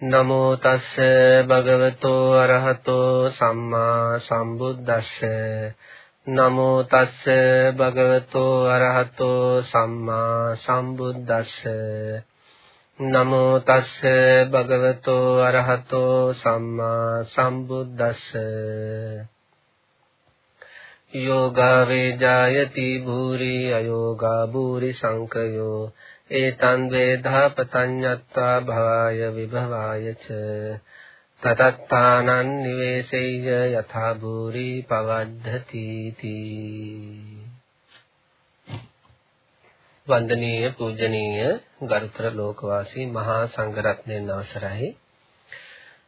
නමෝ තස්ස භගවතෝ අරහතෝ සම්මා සම්බුද්දස්ස. නමෝ තස්ස භගවතෝ අරහතෝ සම්මා සම්බුද්දස්ස. නමෝ තස්ස භගවතෝ අරහතෝ සම්මා සම්බුද්දස්ස. යෝගා වේජායති භූරි අයෝගා භූරි සංකයෝ ඒතං වේදා පතඤ්ඤත්තා භවාය විභවාය ච තතත්තානං නිවේසෙය්‍ය යථා භූරි පවද්ධති තී වන්දනීය පූජනීය ගරුතර ලෝකවාසී මහා සංඝරත්නයන් අවසරයි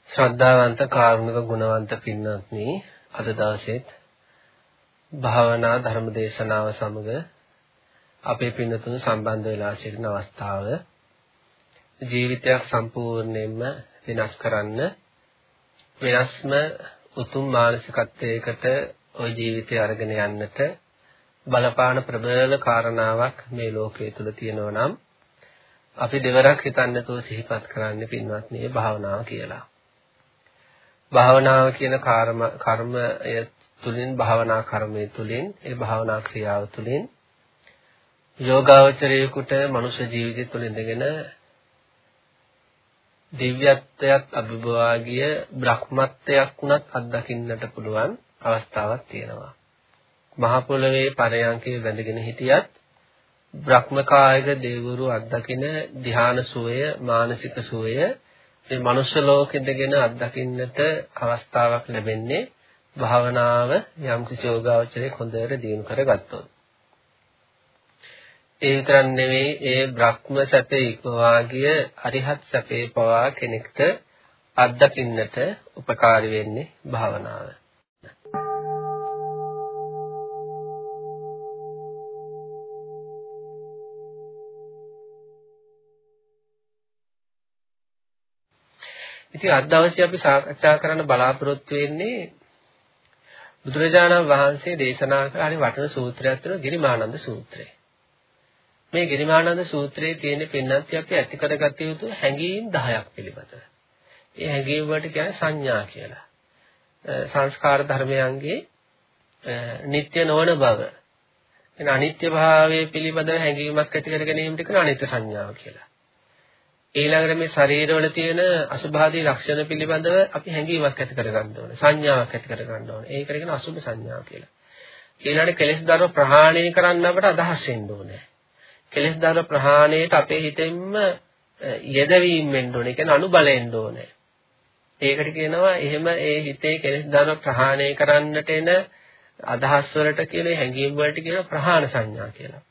ශ්‍රද්ධාවන්ත කාරුණික ගුණවන්ත පින්වත්නි අද දවසේත් භාවනා ධර්ම දේශනාව සමග අපේ පින්නතුන් සම්බන්ධ වෙලා සිටින අවස්ථාව ජීවිතයක් සම්පූර්ණයෙන්ම වෙනස් කරන්න වෙනස්ම උතුම් මානසිකත්වයකට ওই ජීවිතය අරගෙන යන්නට බලපාන ප්‍රබල කාරණාවක් මේ ලෝකයේ තුල තියෙනවා නම් අපි දෙවරක් හිතන්නතෝ සිහිපත් කරන්න පින්වත්නි භාවනාව කියලා. භාවනාව කියන කර්ම කර්මය තුලින් භාවනා කර්මය තුලින් ඒ භාවනා ක්‍රියාව තුලින් යෝගාවචරයෙකුට මනුෂ්‍ය ජීවිතය තුළ ඉඳගෙන දිව්‍යත්වයක් අභිභවාගිය බ්‍රහ්මත්වයක් උනත් අත්දකින්නට පුළුවන් අවස්ථාවක් තියෙනවා. මහ පොළවේ පරයන්කේ වැඳගෙන හිටියත් බ්‍රහ්මකායක දේවරු අත්දකින ධ්‍යාන සුවය මානසික සුවය මේ මනුෂ්‍ය ලෝකෙදගෙන අත්දකින්නට අවස්ථාවක් ලැබෙන්නේ භාවනාව යම් කිසි යෝගාවචරයේ හොඳට දියුණු කරගත්තොත්. ඒ විතරක් නෙවෙයි ඒ බ්‍රහ්ම සැපේ ඉක්මවා ගිය අරිහත් සැපේ පවා කෙනෙක්ට අත්දකින්නට උපකාරී වෙන්නේ භාවනාව. ඉතින් අද දවසේ අපි සාකච්ඡා කරන්න බලාපොරොත්තු වෙන්නේ බුදුරජාණන් වහන්සේ දේශනා කළ හරි වටින සූත්‍රයක් තියෙනවා ගිරිමානන්ද සූත්‍රය. මේ ගිරිමානන්ද සූත්‍රයේ තියෙන පින්නන්ති අපි ඇති කරගත යුතු හැඟීම් 10ක් පිළිබඳව. ඒ හැඟීම් වලට කියන්නේ සංඥා කියලා. සංස්කාර ධර්මයන්ගේ නিত্য නොවන බව. එන අනිත්‍ය භාවයේ පිළිබඳව හැඟීමක් ඇති කර ගැනීමට කියන අනිත්‍ය සංඥාව කියලා. ඊළඟට මේ ශරීරවල තියෙන අසුභාදී ලක්ෂණ පිළිබඳව අපි හැඟීමක් ඇති කරගන්න ඕනේ. සංඥාවක් ඇති කරගන්න ඕනේ. ඒකට කියන අසුභ සංඥාව කියලා. ඊළඟට කෙලෙස් ධර්ම ප්‍රහාණය කරන්න අපට අදහස් වෙන්න ඕනේ. කෙලෙස් ධර්ම ප්‍රහාණයට අපේ හිතෙන්ම යෙදවීම වෙන්න ඕනේ. කියන්නේ අනුබලෙන්න ඕනේ. ඒකට කියනවා එහෙම ඒ හිතේ කෙලෙස් ධර්ම ප්‍රහාණය කරන්නට එන අදහස් වලට කියන හැඟීම් වලට කියන ප්‍රහාණ සංඥා කියලා.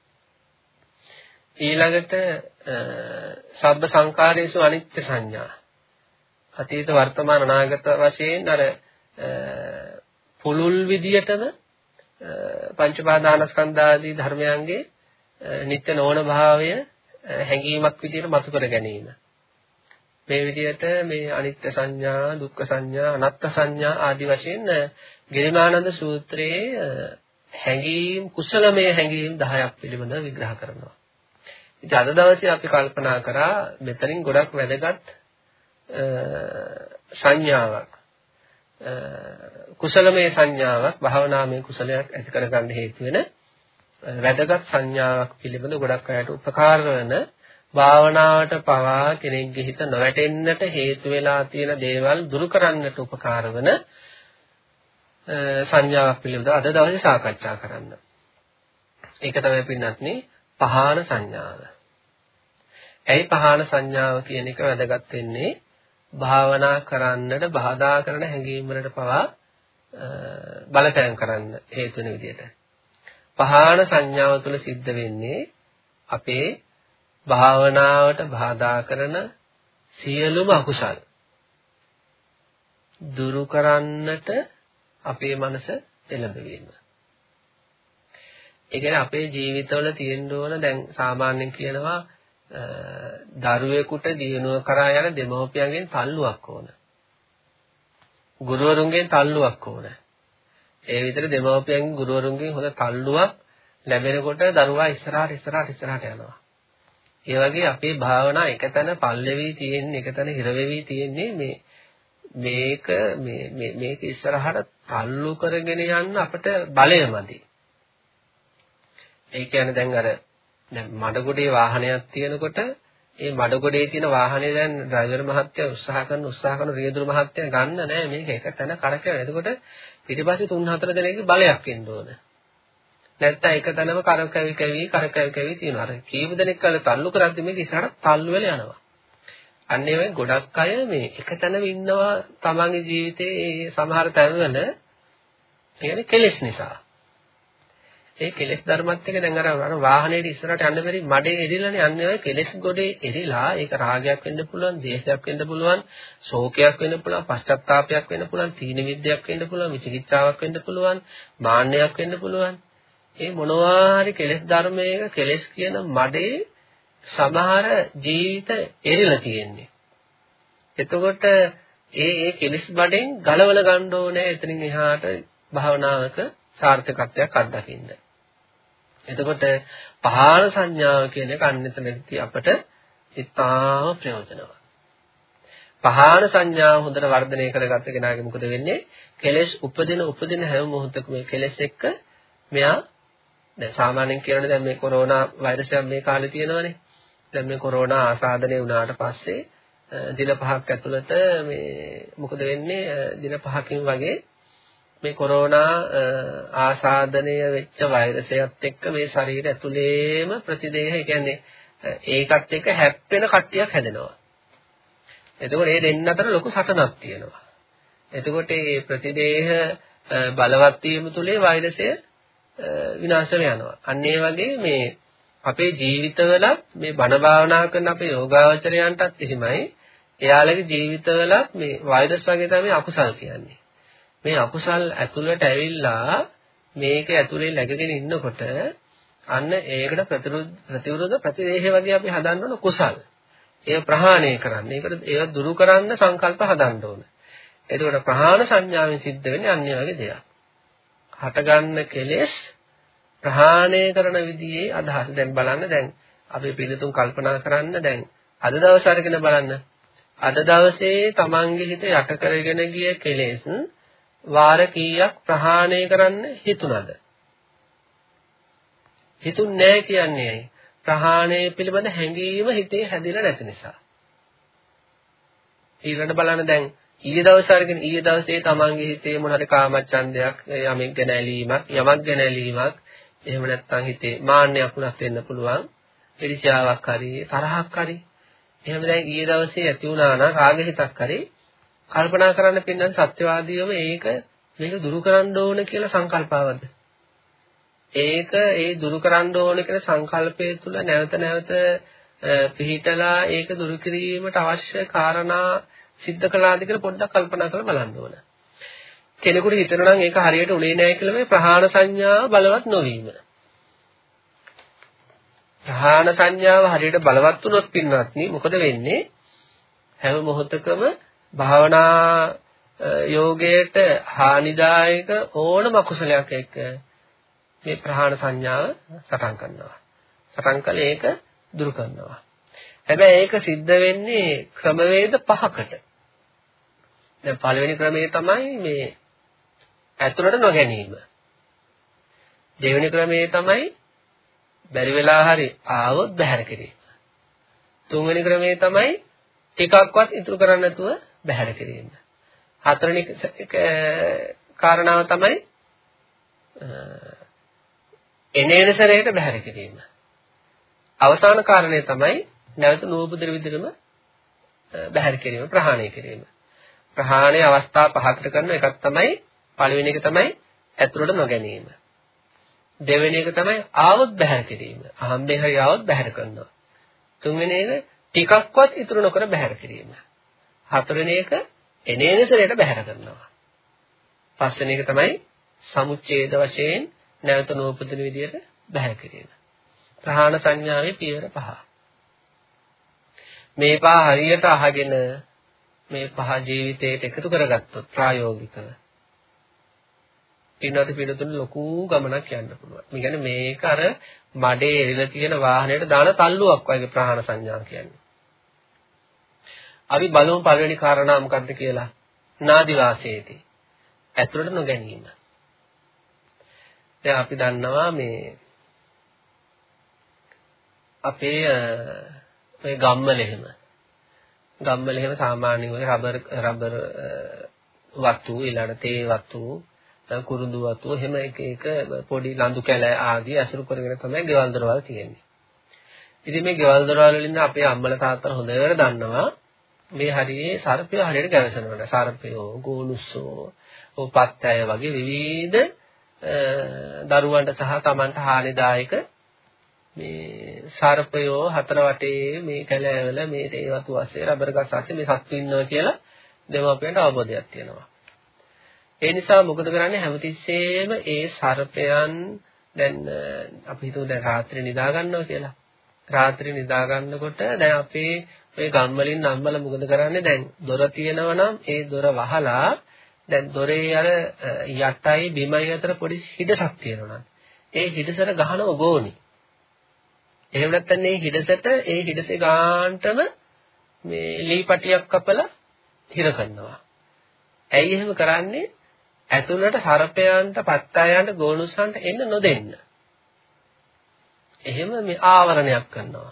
ඊළඟට සබ්බ සංකාරයේසු අනිත්‍ය සංඥා. අතීත වර්තමාන අනාගත වශයෙන් අර පුලුල් විදියටම පංච පාදානස්කන්ධ ආදී ධර්මයන්ගේ නිත්‍ය නොවන භාවය හැඟීමක් විදිහට මතු කර ගැනීම. මේ විදිහට මේ අනිත්‍ය සංඥා, දුක්ඛ සංඥා, අනාත්ම සංඥා ආදී වශයෙන් ගිරිමානන්ද සූත්‍රයේ හැඟීම් කුසලමය හැඟීම් 10ක් පිළිබඳව විග්‍රහ කරනවා. ඉතින් අද දවසේ අපි කල්පනා කරා මෙතනින් ගොඩක් වැදගත් සංඥාවක් කුසලමය සංඥාවක් භාවනාමය කුසලයක් ඇති කරගන්න හේතු වෙන වැදගත් සංඥාවක් පිළිබඳ ගොඩක් අයට උපකාර වන භාවනාවට පවා කෙනෙක්ගේ හිත නොවැටෙන්නට හේතු වෙලා තියෙන දේවල් දුරු කරන්නට උපකාර වන සංඥාවක් පිළිබඳව අද දවසේ සාකච්ඡා කරන්න. ඒක තමයි පින්නත්නි පහාන සංඥාව. ඇයි පහාන සංඥාව කියන එක වැදගත් වෙන්නේ? භාවනා කරන්නට බාධා කරන හැඟීම් වලට පවා බලපෑම් කරන්න හේතු වෙන විදිහට. පහාන සංඥාව තුළ සිද්ධ වෙන්නේ අපේ භාවනාවට බාධා කරන සියලුම අකුසල් දුරු කරන්නට අපේ මනස එළඹවීම. ඒ කියන්නේ අපේ ජීවිතවල තියෙන්න ඕන දැන් සාමාන්‍යයෙන් කියනවා දරුවෙකුට දිනුව කරා යන දෙමව්පියන්ගෙන් තල්ලුවක් ඕන. ගුරුවරුන්ගෙන් තල්ලුවක් ඕන. ඒ විතර දෙමව්පියන්ගෙන් ගුරුවරුන්ගෙන් හොඳ තල්ලුවක් ලැබෙනකොට දරුවා ඉස්සරහට ඉස්සරහට ඉස්සරහට යනවා. ඒ වගේ අපේ භාවනා එකතැන පල්ලෙවි තියෙන්නේ එකතැන හිර වෙවි තියෙන්නේ මේ මේක මේ මේ මේක ඉස්සරහට තල්ලු කරගෙන යන්න අපිට බලයමදි. ඒ කියන්නේ දැන් අර දැන් මඩගොඩේ වාහනයක් තියෙනකොට ඒ මඩගොඩේ තියෙන වාහනේ දැන් ඩ්‍රයිවර් මහත්තයා උත්සාහ කරන උත්සාහ කරන රියදුරු මහත්තයා ගන්න නෑ මේක එක තැන කරකැවෙන. එතකොට පිටිපස්සේ තුන් හතර දෙනෙක්ගේ බලයක් එන්න ඕන. නැත්තම් එක තැනම කරකැවි කැවි කරකැවි කැවි තියෙනවා. අර කීප දෙනෙක් කල තල්ලු කරද්දි මේක ඉස්සරහට තල්ලු වෙලා යනවා. අන්න ඒ වගේ ගොඩක් අය මේ එක තැනම ඉන්නවා තමන්ගේ ජීවිතේ සමහර තැන්වල කියන්නේ කෙලෙස් නිසා. ඒ කෙලෙස් ධර්මත් එක්ක දැන් අර අර වාහනේට ඉස්සරහට යන්න බැරි මඩේ එරිලානේ යන්නේ ඔය කෙලෙස් ගොඩේ එරිලා ඒක රාගයක් වෙන්න පුළුවන්, දේශයක් වෙන්න පුළුවන්, ශෝකයක් වෙන්න පුළුවන්, පශ්චාත්තාවයක් වෙන්න පුළුවන්, තීන විද්‍යාවක් වෙන්න පුළුවන්, විචිකිච්ඡාවක් වෙන්න පුළුවන්, මාන්නයක් වෙන්න පුළුවන්. ඒ මොනවා හරි කෙලෙස් ධර්මයක කෙලෙස් කියන මඩේ සමහර ජීවිත එරිලා තියෙන්නේ. එතකොට ඒ ඒ කෙලෙස් බඩෙන් ගලවල ගන්න ඕනේ එතනින් එහාට භාවනාවක සාර්ථකත්වයක් අත්දකින්න. එතකොට පහාන සංඥාව කියන එක අන්‍යතනදී අපට ඉතාම ප්‍රයෝජනවත්. පහාන සංඥාව හොඳට වර්ධනය කරගත්ත කෙනාගේ මොකද වෙන්නේ? කෙලෙස් උපදින උපදින හැම මොහොතකම මේ කෙලෙස් එක්ක මෙයා දැන් සාමාන්‍යයෙන් කියනනේ දැන් මේ කොරෝනා වෛරසය මේ කාලේ තියෙනවනේ. දැන් මේ කොරෝනා ආසාදනය වුණාට පස්සේ දින පහක් ඇතුළත මේ මොකද වෙන්නේ? දින පහකින් වගේ මේ කොරෝනා ආසාදනය වෙච්ච වෛරසයත් එක්ක මේ ශරීරය ඇතුලේම ප්‍රතිදේහ කියන්නේ ඒකත් එක්ක හැප්පෙන කට්ටියක් හැදෙනවා. එතකොට මේ දෙන්න අතර ලොකු සටනක් තියෙනවා. එතකොට මේ ප්‍රතිදේහ බලවත් වීම තුලේ වෛරසය විනාශ වෙනවා. අන්න ඒ වගේ මේ අපේ ජීවිතවල මේ බණ භාවනා කරන අපේ යෝගාවචරයන්ටත් එහෙමයි. එයාලගේ ජීවිතවල මේ වෛරස් වගේ තමයි අකුසල් කියන්නේ. මේ අකුසල් ඇතුළට ඇවිල්ලා මේක ඇතුලේ läගගෙන ඉන්නකොට අන්න ඒකට ප්‍රතිවිරුද්ධ ප්‍රතිවේහ වගේ අපි හදන්න ඕන කුසල්. ඒව ප්‍රහාණය කරන්න. ඒකට ඒව දුරු කරන්න සංකල්ප හදන්න ඕන. එතකොට ප්‍රහාණ සංඥාවෙන් සිද්ධ වෙන්නේ අන්‍ය වගේ දෙයක්. හටගන්න කෙලෙස් ප්‍රහාණය කරන විදිහේ අදහස. දැන් බලන්න දැන් අපි පිළිතුන් කල්පනා කරන්න දැන් අද දවස් අරගෙන බලන්න. අද දවසේ Tamange හිත යට කරගෙන ගිය කෙලෙස් වාර කීයක් ප්‍රහාණය කරන්න හිතුණද? හිතුන්නේ නැහැ කියන්නේ ඇයි? ප්‍රහාණය පිළිබඳ හැඟීම හිතේ හැදිලා නැති නිසා. ඊළඟට බලන්න දැන් ඊයේ දවස් අරගෙන ඊයේ දවසේ තමන්ගේ හිතේ මොන හරි කාමච්ඡන්දයක් යමෙක් ගැන ඇලීමක් යමක් ගැන ඇලීමක් එහෙම නැත්නම් හිතේ මාන්නයක් උනත් වෙන්න පුළුවන් ඊර්ෂ්‍යාවක් හරි තරහක් හරි එහෙම දැන් ඊයේ දවසේ ඇති වුණා නම් රාග හිතක් හරි කල්පනා කරන්න පින්නන් සත්‍යවාදීවම ඒක මේක දුරු කරන්න ඕන කියලා සංකල්පාවද ඒක ඒ දුරු කරන්න ඕන කියන සංකල්පය තුළ නැවත නැවත පිහිටලා ඒක දුරු කිරීමට අවශ්‍ය කාරණා සිද්ධ කළාද කියලා පොඩ්ඩක් කල්පනා කරලා බලන්න ඕන. කෙනෙකුට හිතනවා නම් ඒක හරියට උනේ නැහැ කියලා මේ ප්‍රහාණ සංඥාව බලවත් නොවීම. ප්‍රහාණ සංඥාව හරියට බලවත් වුණොත් පින්වත්නි මොකද වෙන්නේ? හැම මොහොතකම භාවනා යෝගයට හානිදායක ඕනම අකුසලයක් එක්ක මේ ප්‍රහාණ සංඥාව සටන් කරනවා. සටන් කළේ ඒක දුරු කරනවා. හැබැයි ඒක සිද්ධ වෙන්නේ ක්‍රමවේද පහකට. දැන් පළවෙනි ක්‍රමය තමයි මේ ඇතුළට නොගැනීම. දෙවෙනි ක්‍රමය තමයි බැරි වෙලා හරි ආවොත් බැහැර කිරීම. තුන්වෙනි ක්‍රමය තමයි ටිකක්වත් ඉතුරු කරන්නේ නැතුව බැහැර කිරීම. හතරවෙනි කාරණාව තමයි එනේන සැරේට බැහැර කිරීම. අවසාන කාරණය තමයි නැවත නූපදින විදිහටම බැහැර කිරීම ප්‍රහාණය කිරීම. ප්‍රහාණය අවස්ථා පහකට කරන එකක් තමයි පළවෙනි එක තමයි ඇතුළට නොගැනීම. දෙවෙනි එක තමයි ආවොත් බැහැර කිරීම. අහම්බේ හරි ආවොත් බැහැර කරනවා. තුන්වෙනි එක ටිකක්වත් ඉතුරු නොකර බැහැර කිරීම. හතරවෙනි එක එනේන සැරේට බැහැර කරනවා. පස්වෙනි එක තමයි සමුච්ඡේද වශයෙන් නැවත නූපදින විදියට බැහැ කිරීම. ප්‍රහාණ සංඥාවේ පියවර පහ. මේ පහ හරියට අහගෙන මේ පහ ජීවිතයට එකතු කරගත්තොත් ප්‍රායෝගිකව පින්නත් පින්නතුන් ලොකු ගමනක් යන්න පුළුවන්. මේ කියන්නේ මේක අර මඩේ එරිලා තියෙන වාහනයට දාන තල්ලුවක් වගේ ප්‍රහාණ සංඥා කියන්නේ. අපි බලමු පළවෙනි කාරණා මොකක්ද කියලා. නාදි වාසයේදී ඇතුළට නොගැනීම. දැන් අපි දන්නවා මේ අපේ ඔය ගම්වල එහෙම ගම්වල එහෙම සාමාන්‍යයෙන් ඔය රබර් රබර් වතු ඊළඟ තේ වතු කුරුඳු වතු එහෙම එක එක පොඩි ලඳු කැල ආදී අසුරු කරගෙන තමයි ගෙවල් දොරවල් තියෙන්නේ. ඉතින් මේ ගෙවල් දොරවල් වලින් අපේ අම්මලා තාත්තලා හොඳට දන්නවා මේ හරියේ සර්පය හරියට ගැවසෙනවා. සර්පයෝ, ගෝනුස්සෝ, උපත්තය වගේ විවිධ දරුවන්ට සහ Tamanට හානිදායක මේ සර්පයෝ හතර වටේ මේ කැලෑවල මේ තේවතු වශයෙන් රබර් ගස් වශයෙන් මේ සත්තු ඉන්නවා කියලා දෙමාපියන්ට අවබෝධයක් තියෙනවා. ඒ නිසා මොකද කරන්නේ හැමතිස්සෙම ඒ සර්පයන් දැන් අපි හිතමු දැන් රාත්‍රියේ නිදා ගන්නවා කියලා. රාත්‍රියේ නිදා ගන්නකොට දැන් අපේ ඔය ගම් වලින් නම්බල මොකද කරන්නේ දැන් දොර තියෙනවා නම් ඒ දොර වහලා දැන් දොරේ අර යටයි බිමයි අතර පොඩි හිඩසක් තියෙනවා ඒ හිඩසට ගහනව ගෝනි. එහෙම නැත්නම් මේ හිඩසට ඒ හිඩසේ ගාන්ටම මේ ලීපටියක් කපලා හිර කරනවා. ඇයි එහෙම කරන්නේ? ඇතුළට සර්පයන්ට, පත්තයන්ට, ගෝනුස්සන්ට එන්න නොදෙන්න. එහෙම මේ ආවරණයක් කරනවා.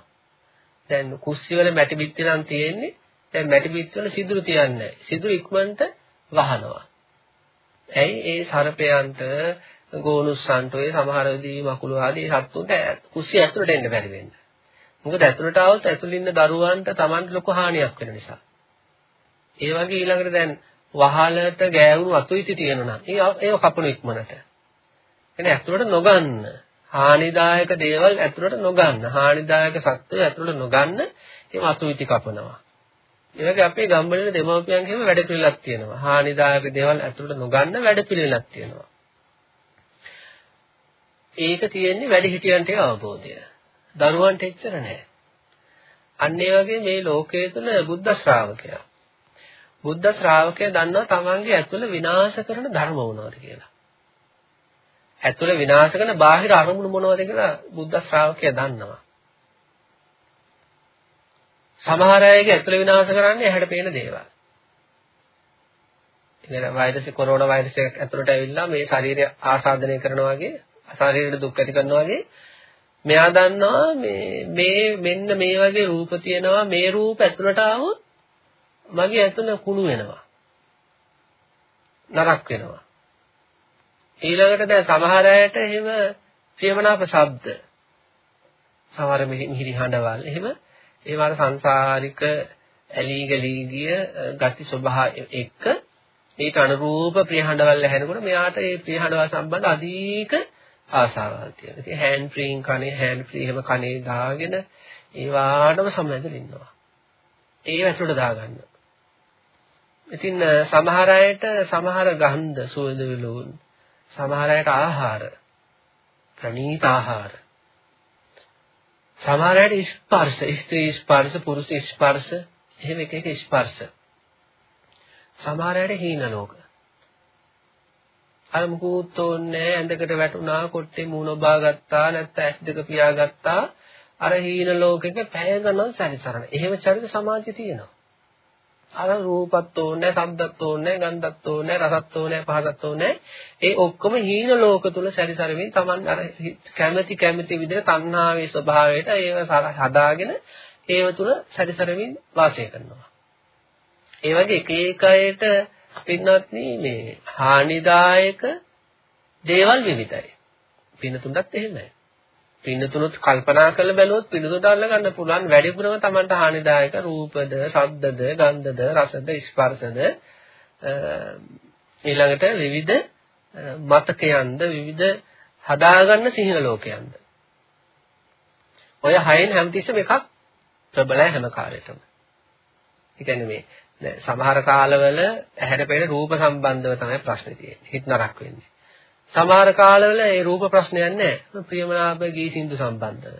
දැන් කුස්සිවල මැටි බිත්ති නම් තියෙන්නේ. දැන් මැටි බිත්ති වල සිදුරු තියන්නේ නැහැ. සිදුරු ඉක්මනට වහනවා. ඇයි ඒ සර්පයන්ට ගෝනුස්සන්ට ඔය සමහර දී මකුළු ආදී සත්තුන්ට කුස්සිය ඇතුළට එන්න බැරි වෙන්නේ. මොකද ඇතුළට ආවොත් ඇතුළේ ඉන්න දරුවන්ට Tamanට ලොකු හානියක් වෙන නිසා. ඒ වගේ ඊළඟට දැන් වහලට ගෑවුණු අතුයිති තියෙනවා නම් ඒ ඒව කපන ඉක්මනට. එනේ ඇතුළට නොගන්න. හානිදායක දේවල් ඇතුළට නොගන්න. හානිදායක සත්ත්වය ඇතුළට නොගන්න ඒ අතුයිති කපනවා. ඒ වගේ අපේ ගම්වල දෙමව්පියන්ගේම වැඩ පිළිලක් තියෙනවා. හානිදායක දේවල් ඇතුළට නොගන්න වැඩ පිළිලක් තියෙනවා. ඒක තියෙන්නේ වැඩි හිටියන්ට අවබෝධය. දරුවන්ට එච්චර නැහැ. අන්න ඒ වගේ මේ ලෝකයේ තුල බුද්ධ ශ්‍රාවකයා. බුද්ධ ශ්‍රාවකයා දන්නවා තමන්ගේ ඇතුළ විනාශ කරන ධර්ම මොනවද කියලා. ඇතුළ විනාශ කරන බාහිර අරමුණු මොනවද කියලා බුද්ධ ශ්‍රාවකයා දන්නවා. සමහර අයගේ ඇතුළ විනාශ කරන්නේ ඇහැට පේන දේවල්. ඉතින් වෛරස් කොරෝනා වෛරස් එකක් ඇතුළට ඇවිල්ලා මේ ශරීරය ආසාදනය කරනවා වගේ ශරීරයට දුක් ඇති කරනවා වගේ මෙයා දන්නවා මේ මේ මෙන්න මේ වගේ රූප තියෙනවා මේ රූප ඇතුළට ආවොත් මගේ ඇතුළ කුණු වෙනවා නරක් වෙනවා ඊළඟට දැන් සමහර අයට එහෙම ප්‍රියමනාප ශබ්ද සමහර මිහිරි හඬවල් එහෙම ඒ වගේ සංසාරික ඇලී ගලී ගිය ගති ස්වභාව එක්ක ඊට අනුරූප ප්‍රියහඬවල් ඇහෙනකොට මෙයාට ඒ ප්‍රියහඬවල් සම්බන්ධ අධික ආසාවල් තියෙනවා. ඉතින් හෑන්ඩ් ෆ්‍රීන් කනේ හෑන්ඩ් ෆ්‍රී එහෙම කනේ දාගෙන ඒ වාඩම සම්බන්ධ ඉන්නවා. ඒ ඇතුළට දාගන්න. ඉතින් සමහර අයට සමහර ගන්ධ සුවඳ විලවුන් සමහර අයට ආහාර ප්‍රණීත ආහාර සමහර අයට ස්පර්ශ ස්ත්‍රී ස්පර්ශ පුරුෂ ස්පර්ශ එහෙම එක එක ස්පර්ශ සමහර අයට හීන ලෝක අර මුකුත් ඕනේ ඇඳකට වැටුණා කොට්ටේ මූණ ඔබා ගත්තා නැත්නම් ඇස් දෙක පියාගත්තා අර හීන ලෝකෙක පැය ගණන් සැරිසරන. එහෙම චරිත සමාජය තියෙනවා. අර රූපත් ඕනේ, ශබ්දත් ඕනේ, ගන්ධත් ඕනේ, රසත් ඕනේ, පහසත් ඕනේ. ඒ ඔක්කොම හීන ලෝක තුල සැරිසරමින් Taman අර කැමැති කැමැති විදිහට තණ්හාවේ ස්වභාවයට ඒව හදාගෙන ඒව තුල සැරිසරමින් වාසය කරනවා. ඒ වගේ එක එක අයට පින්වත්නි මේ හානිදායක දේවල් විවිධයි. පින්නතුන්ටත් එහෙමයි. පින්නතුනුත් කල්පනා කරලා බැලුවොත් පින්නතුන්ට අල්ල ගන්න පුළුවන් වැඩිපුරම Tamanට හානිදායක රූපද, ශබ්දද, ගන්ධද, රසද, ස්පර්ශද ඊළඟට විවිධ මතකයන්ද විවිධ හදාගන්න සිහින ලෝකයන්ද. ඔය හයෙන් හැමතිස්සෙම එකක් ප්‍රබලයි හැම කාලෙටම. ඒ කියන්නේ මේ දැන් සමහර කාලවල ඇහැට පෙනෙන රූප සම්බන්ධව තමයි ප්‍රශ්නේ තියෙන්නේ. හිත නරක වෙන්නේ. සමහර කාලවල ඒ රූප ප්‍රශ්නයක් නැහැ. ප්‍රියමනාප ගී සින්දු සම්බන්ධව.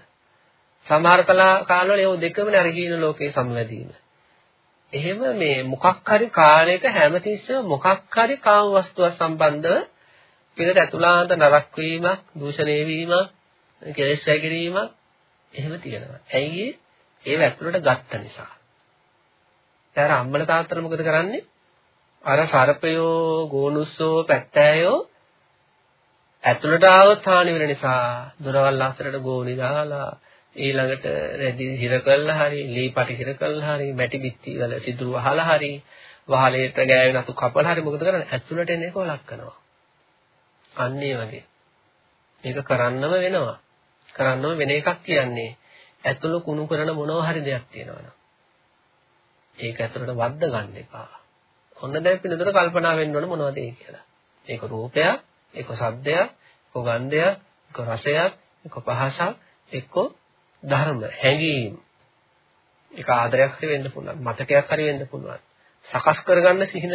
සමහර කාලවල ඒ දෙකම නරකීන ලෝකේ සම්වැදීම. එහෙම මේ මොකක් හරි කාලයක හැමතිස්සෙම මොකක් හරි කාම වස්තුවක් සම්බන්ධව පිනට ඇතුළාන්ත නරක වීමක්, දූෂණය වීමක්, කෙලෙස් වැగిරීමක් එහෙම තියෙනවා. ඇයි ඒව ඇතුළට ගත්ත නිසා. ඊට අම්මල තාත්තලා මොකද කරන්නේ? අර සර්පයෝ, ගෝනුස්සෝ, පැත්තෑයෝ ඇතුළට ආවොත් හානි වෙන නිසා දොරවල් අස්සරට ගෝණි දාලා ඊළඟට රෙදි හිර කළා හරි, ලී පටි හිර කළා හරි, මැටි බිත්ති වල සිදුරු වහලා හරි, වහලේට ගෑවෙන අතු කපලා හරි මොකද කරන්නේ? ඇතුළට එන එක වලක් කරනවා. අන්න ඒ වගේ. මේක කරන්නම වෙනවා. කරන්නම වෙන එකක් කියන්නේ ඇතුළ කුණු කරන මොනවා හරි දෙයක් තියෙනවනම්. ඒක ඇතුළට වද්ද ගන්න එපා. ඔන්න දැන් පිනතර කල්පනා වෙන්න ඕන මොනවද ඒ කියලා. ඒක රූපයක්, ඒක ශබ්දයක්, ඒක ගන්ධයක්, ඒක රසයක්, ඒක පහසක්, ඒක ධර්ම, හැඟීම්. ඒක ආදරයක් හරි වෙන්න පුළුවන්, මතකයක් හරි වෙන්න පුළුවන්. සකස් කරගන්න සිහින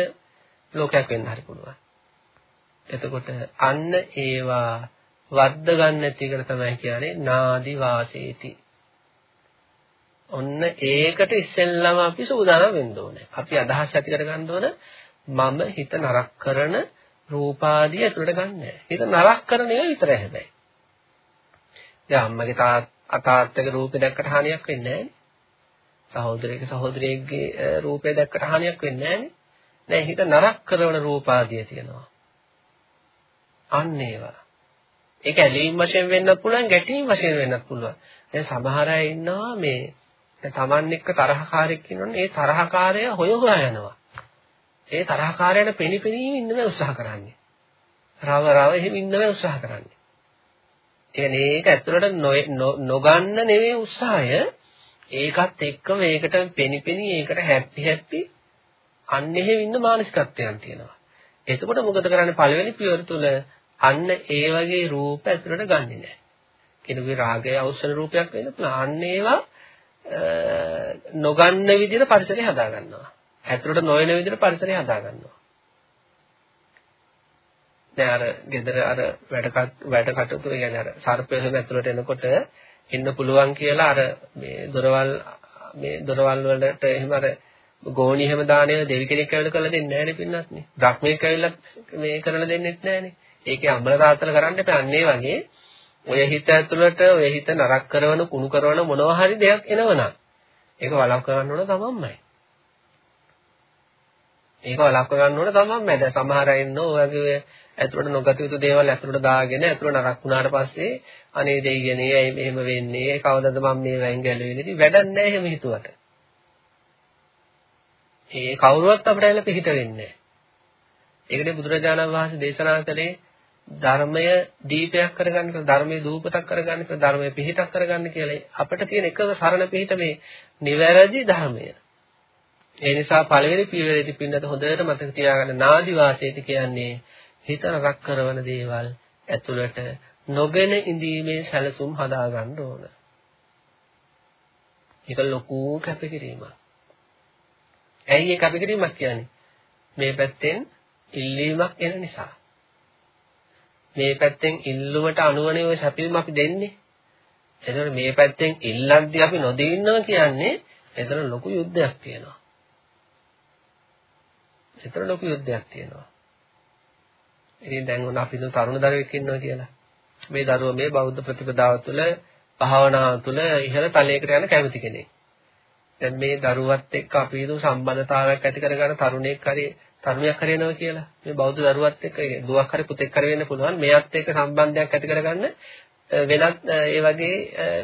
ලෝකයක් වෙන්න හරි පුළුවන්. එතකොට අන්න ඒවා වද්ද ගන්න නැති එකට තමයි කියන්නේ නාදි වාසේති. ඔන්න ඒකට ඉස්සෙල්ලම අපි සූදානම් වෙන්න ඕනේ. අපි අදහස් ඇති කරගන්න ඕන මම හිත නරක කරන රූපාදී ඇතුළට ගන්නෑ. හිත නරක කරන ඒවා විතරයි හැබැයි. දැන් අම්මගේ තාත්තගේ රූපේ දැක්කට හානියක් වෙන්නේ නෑනේ. සහෝදරයෙක් සහෝදරියගේ රූපේ දැක්කට හානියක් වෙන්නේ නෑනේ. දැන් හිත නරක කරන රූපාදිය තියෙනවා. අන්න ඒවා. ඒක ඇලීම් වශයෙන් වෙන්නත් පුළුවන්, ගැටීම් වශයෙන් වෙන්නත් පුළුවන්. දැන් සමහර අය ඉන්නවා මේ දැන් Taman එක්ක තරහකාරයෙක් ඉන්නවනේ ඒ තරහකාරය හොය හොයා යනවා. ඒ තරහකාරයට පෙනිපෙනී ඉන්නම උත්සාහ කරන්නේ. රව රව එහෙම ඉන්නම උත්සාහ කරන්නේ. කියන්නේ ඒක ඇත්තට නොගන්න නෙවෙයි උත්සාහය. ඒකත් එක්ක මේකට පෙනිපෙනී ඒකට හැපි හැපි අන්න එහෙම ඉන්න මානසිකත්වයන් තියෙනවා. එතකොට මොකද කරන්නේ පළවෙනි පියවර තුල අන්න ඒ වගේ රූප ඇතුළට ගන්නෙ නැහැ. කෙනෙකුගේ රාගය අවසන රූපයක් වෙන්න පුළුවන්. අන්න ඒවා නොගන්න විදිහට පරිසරය හදා ගන්නවා. ඇතුළට නොයන විදිහට පරිසරය හදා ගන්නවා. දැන් අර ගෙදර අර වැඩ වැඩ කටයුතු කියන්නේ අර සර්පය හැම ඇතුළට එනකොට එන්න පුළුවන් කියලා අර මේ දොරවල් මේ දොරවල් වලට එහෙම අර ගෝණි හැම දාණය දෙවි කෙනෙක් ඇවිල්ලා කරලා දෙන්නේ නැහැ නේ පින්නත් නේ. බ්‍රහ්මයෙක් ඇවිල්ලා මේ කරලා දෙන්නෙත් නැහැ නේ. ඒකේ අම්බල තාත්තලා කරන්න එපා. අන්න ඒ වගේ ඔය හිත ඇතුළට ඔය හිත නරක කරන කුණු කරන මොනවා හරි දෙයක් එනවනම් ඒක වළක්ව ගන්න ඕන තමන්මයි. ඒක වළක්ව ගන්න ඕන තමන්මයි. දැන් සමහර අය ඉන්නෝ ඔයගේ ඇතුළට නොගත යුතු දේවල් ඇතුළට දාගෙන ඇතුළට නරක වුණාට පස්සේ අනේ දෙයියනේ ඇයි මෙහෙම වෙන්නේ? කවදද මම මේ වෙන් ගැලවෙන්නේ? ඉතින් වැඩක් නැහැ එහෙම හිතුවට. ඒ කවුරුවත් අපිට ඇවිල්ලා පිහිට වෙන්නේ නැහැ. ඒකනේ බුදුරජාණන් වහන්සේ දේශනා කළේ ධර්මය දීපයක් කරගන්න කියලා ධර්මයේ දූපතක් කරගන්න කියලා ධර්මයේ පිහිටක් කරගන්න කියලා අපිට තියෙන එකම සරණ පිහිට මේ නිවැරදි ධර්මය. ඒ නිසා පළවෙනි පියවරේදී පින්නත හොඳට මතක තියාගන්න නාදි වාසයේදී කියන්නේ හිත රක් කරන දේවල් ඇතුළට නොගෙන ඉඳීමේ සැලසුම් හදා ගන්න ඕන. ඒක ලොකු කැපකිරීමක්. ඇයි ඒ කැපකිරීමක් කියන්නේ? මේ පැත්තෙන් ඉල්ලීමක් එන නිසා. මේ පැත්තෙන් ඉල්ලුමට අනුවනේ ඔය සැපීම අපි දෙන්නේ. එතකොට මේ පැත්තෙන් ඉල්ලද්දී අපි නොදී ඉන්නවා කියන්නේ එතන ලොකු යුද්ධයක් තියෙනවා. එතන ලොකු යුද්ධයක් තියෙනවා. ඉතින් දැන් උන අපි තරුණ දරුවෙක් ඉන්නවා කියලා. මේ දරුවා මේ බෞද්ධ ප්‍රතිපදාව තුළ භාවනාව තුළ ඉහළ තලයකට යන කැමති කෙනෙක්. දැන් මේ දරුවත් එක්ක අපි හිතමු සම්බන්ධතාවයක් ඇති කරගන්න තරුණයෙක් හරි තරුණියක් හරි එනවා කියලා. මේ බෞද්ධ දරුවත් එක්ක දුවක් හරි පුතෙක් හරි වෙන්න පුළුවන්. මෙයත් එක්ක සම්බන්ධයක් ඇති කරගන්න වෙනත් ඒ වගේ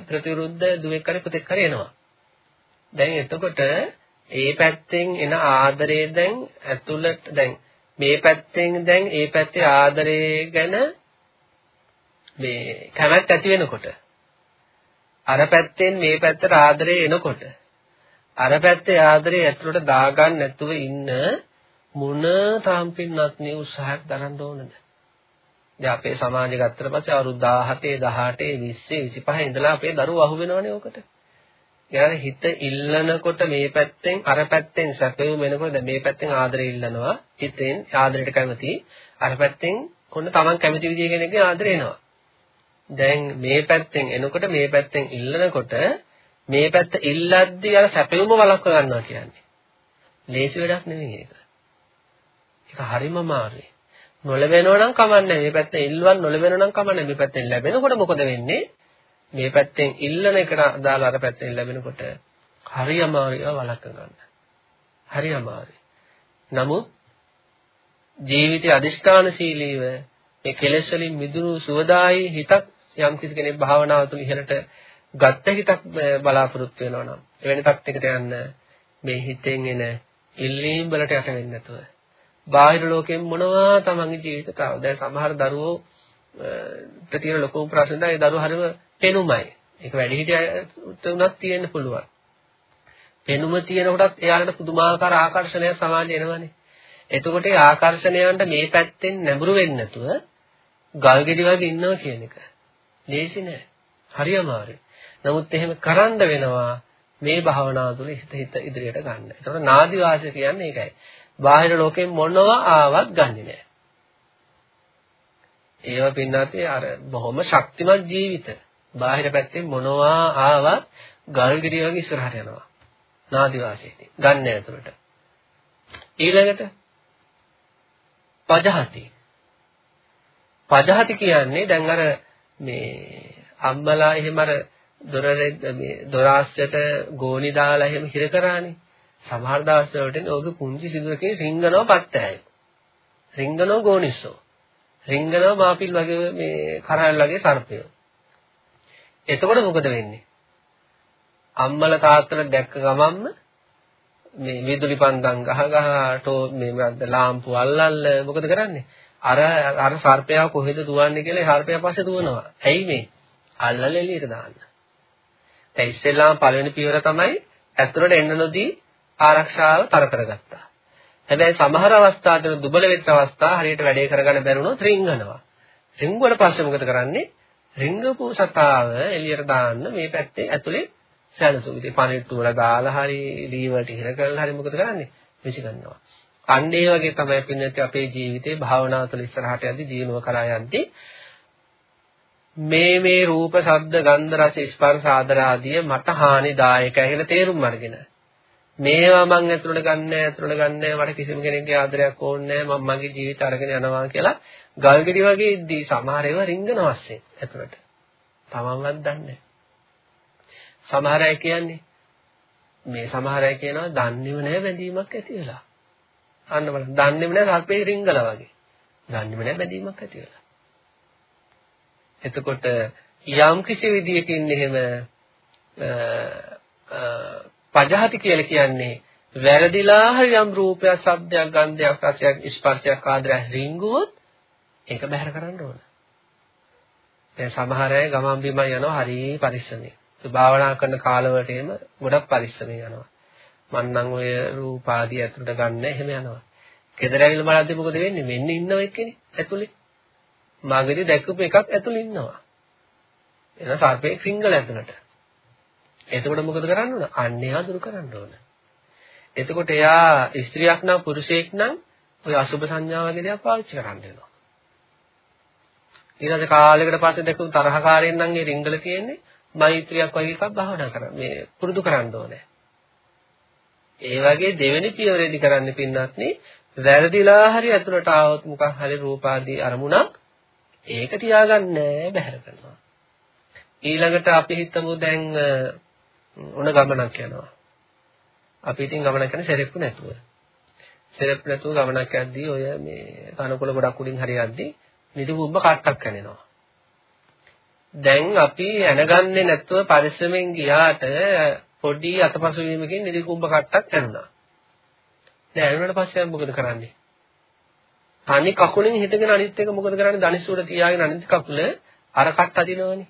ප්‍රතිවිරුද්ධ දුවෙක් හරි පුතෙක් හරි එනවා. දැන් එතකොට ඒ පැත්තෙන් එන ආදරය දැන් ඇතුළට දැන් මේ පැත්තෙන් දැන් ඒ පැත්තේ ආදරය ගැන මේ කැමැත්ත ඇති වෙනකොට අර පැත්තෙන් මේ පැත්තට ආදරය එනකොට අර පැත්තේ ආදරේ ඇතුළට දාගන්න නැතුව ඉන්න මොන තාම් පින්නත්නේ උත්සාහයක් දරන්න ඕනද? දැන් අපේ සමාජය ගත්තට පස්සේ අවුරුදු 17, 18, 20, 25 ඉඳලා අපේ දරුවෝ අහු වෙනවනේ ඔකට. يعني හිත ඉල්ලනකොට මේ පැත්තෙන් අර පැත්තෙන් සැපෙවු වෙනකොට දැන් මේ පැත්තෙන් ආදරය ඉල්ලනවා. හිතෙන් ආදරයට කැමති. අර පැත්තෙන් ඔන්න Taman කැමති විදිය කෙනෙක්ගේ ආදරය එනවා. දැන් මේ පැත්තෙන් එනකොට මේ පැත්තෙන් ඉල්ලනකොට මේ පැත්ත ඉල්ලද්දී අර සැපෙවුම වළක්ව ගන්නවා කියන්නේ. ලේසි වැඩක් නෙවෙයි ඒක. ඒක හරිම අමාරුයි. නොලැබෙනවා නම් කමන්නේ මේ පැත්තෙන් ඉල්ලුවන් නොලැබෙනවා නම් කමන්නේ මේ පැත්තෙන් ලැබෙනකොට මොකද වෙන්නේ මේ පැත්තෙන් ඉල්ලන එකට අදාළ අර පැත්තෙන් ලැබෙනකොට හරි අමාරුයි වළක්ව ගන්න. හරි අමාරුයි. නමුත් ජීවිතය අදිෂ්ඨානශීලීව මේ කෙලෙස් වලින් මිදුණු සුවදායි හිතක් යම් කිසි කෙනෙක් භාවනාව තුළ ඉහළට ගත්ත හිතක් බලාපොරොත්තු වෙනවා නම් එවැනි තත්යකට යන්න මේ හිතෙන් එන ඉල්ලීම් වලට යට වෙන්නේ නැතුව බාහිර ලෝකයෙන් මොනවා තමන්ගේ ජීවිතයට ආව. දැන් සමහර දරුවෝ ට තියෙන ලොකුම ප්‍රශ්න තමයි ඒ දරුවෝ හරිම පෙනුමයි. ඒක වැඩි හිටියට උනත් තියෙන්න පුළුවන්. පෙනුම තියෙන කොටත් එයාලට පුදුමාකාර ආකර්ෂණයක් සමාජයේ එනවනේ. එතකොට ඒ ආකර්ෂණයන්ට මේ පැත්තෙන් නැඹුරු වෙන්නේ නැතුව ගල් ගෙඩි වගේ ඉන්නවා කියන එක. ලේසි නෑ. හරි අමාරුයි. නමුත් එහෙම කරන්න වෙනවා මේ භාවනාව තුළ හිත හිත ඉදිරියට ගන්න. ඒතකොට නාදි වාසය කියන්නේ ඒකයි. බාහිර ලෝකෙන් මොනවා ආවත් ගන්නෙ නෑ. ඒව පින්නත් අර බොහොම ශක්තිමත් ජීවිත. බාහිර පැත්තෙන් මොනවා ආවත් ගල් ගෙඩි වගේ ඉස්සරහට යනවා. නාදි වාසයේදී. ගන්න ඇතුළට. ඊළඟට පජහති. පජහති කියන්නේ දැන් අර මේ අම්මලා එහෙම අර දොරේ මේ දොරාස්සයට ගෝණි දාලා එහෙම හිර කරානේ. සමහර දවස් වලට ඕක පුංචි සිදුරකින් රිංගනවා පත්තෑයි. රිංගනවා ගෝනිස්සෝ. රිංගනවා මාපිල් වගේ මේ කරහල් වගේ සර්පය. එතකොට මොකද වෙන්නේ? අම්මලා තාත්තලා දැක්ක ගමන්ම මේ විදුලි පන්දම් ගහ ගහ ටෝ මේ මොකද්ද ලාම්පු අල්ලල්ල මොකද කරන්නේ? අර අර සර්පයා කොහෙද දුවන්නේ කියලා සර්පයා පස්සේ දුවනවා. ඇයි මේ? අල්ලලා එළියට දාන්න. දැන් ඉස්සෙල්ලාම පළවෙනි පියවර තමයි ඇතුළට එන්න නොදී ආරක්ෂාව තර කරගත්තා. හැබැයි සමහර අවස්ථා තුන දුබල වෙච්ච අවස්ථා හරියට වැඩේ කරගන්න බැරුණොත් රිංගනවා. රිංගුවට පස්සේ මොකද කරන්නේ? රිංගපු සතාව එළියට දාන්න මේ පැත්තේ ඇතුලේ සැලසුම්. ඉතින් පණිට්ටු වල දාලා හරි දී වලට හිර කරලා හරි මොකද කරන්නේ? විසි ගන්නවා. අන්න ඒ වගේ තමයි පින්නත් අපේ ජීවිතේ භාවනාව තුළ ඉස්සරහට යද්දී දිනුව කරා යද්දී මේ මේ රූප, ශබ්ද, ගන්ධ, රස, ස්පර්ශ, ආදර ආදිය මට හානිදායකයි කියලා තේරුම් අරගෙන මේවා මං ඇතුළට ගන්නෑ ඇතුළට ගන්නෑ මට කිසිම කෙනෙක්ගේ ආදරයක් ඕනේ නෑ මම මගේ ජීවිත අරගෙන යනවා කියලා ගල්ගෙඩි වගේ ඉද්දී සමහර ඒවා රිංගනවා ඇස්සේ ඇතුළට. තමන්වත් දන්නේ සමහර අය කියන්නේ මේ සමහර අය කියනවා දන්නේම නැහැ බැඳීමක් ඇති වෙලා. අන්න බලන්න දන්නේම නැහැ සර්පේ රිංගලා වගේ. දන්නේම නැහැ බැඳීමක් ඇති වෙලා. එතකොට යම් කිසි විදියකින් එහෙම පජහති කියලා කියන්නේ වැරදිලා හරි යම් රූපයක්, ශබ්දයක්, ගන්ධයක්, රසයක්, ස්පර්ශයක් ආදරයක් රිංගුවොත් ඒක බැහැර කරන්න ඕන. දැන් සමහර අය ගමන් බිමන් යනවා හරි පරිස්සමෙන්. භාවනා කරන කාලවලට එහෙම ගොඩක් පරිස්සමෙන් යනවා. මං නම් ඔය රූපාදී ඇතුළට ගන්න එහෙම යනවා. ගෙදර ඇවිල්ලා බලද්දී මොකද වෙන්නේ? මෙන්න ඉන්නව එක්කනේ ඇතුලේ. මාගෙදි දැක්කපු එකක් ඇතුලේ ඉන්නවා. එන සර්පේ සිංගල ඇතුළට. එතකොට මොකද කරන්න ඕන? අන්නේ අඳුරු කරන්න ඕන. එතකොට එයා ස්ත්‍රියක් නම් පුරුෂයෙක් නම් ඔය අසුබ සංඥා වගේ දේවල් පාවිච්චි කරන්න වෙනවා. ඊළඟ කාලයකට පස්සේ දැක්කුම් තරහකාරයෙන් නම් ඒ රිංගල තියෙන්නේ මෛත්‍රියක් වගේ එකක් භාවනා කරන්න මේ පුරුදු කරන්න ඕනේ. ඒ වගේ දෙවෙනි පියවරේදී කරන්න පින්නත් නේ වැරදිලා හරි අතුලට ආවොත් මොකක් හරි රූපාදී අරමුණක් ඒක තියාගන්න බැහැර කරනවා. ඊළඟට අපි හිතමු දැන් උණ ගමනක් යනවා. අපි ඉතින් ගමනක් යන්නේ සෙරෙප්පු නැතුව. සෙරෙප්පු නැතුව ගමනක් යද්දී ඔය මේ තනකොළ ගොඩක් උඩින් හරි යද්දී නිදුකුඹ කට්ටක් කනනවා. දැන් අපි ඇනගන්නේ නැතුව පරිස්සමෙන් ගියාට පොඩි අතපසු වීමකින් නිදිකුඹ කට්ටක් ඇනුණා. දැන් ඇනුණාට පස්සේ මොකද කරන්නේ? තනි කකුලෙන් හිටගෙන අනිත් එක මොකද කරන්නේ? දනිස්සුර තියාගෙන අනිත් කකුල අර කට්ට අදිනවනේ.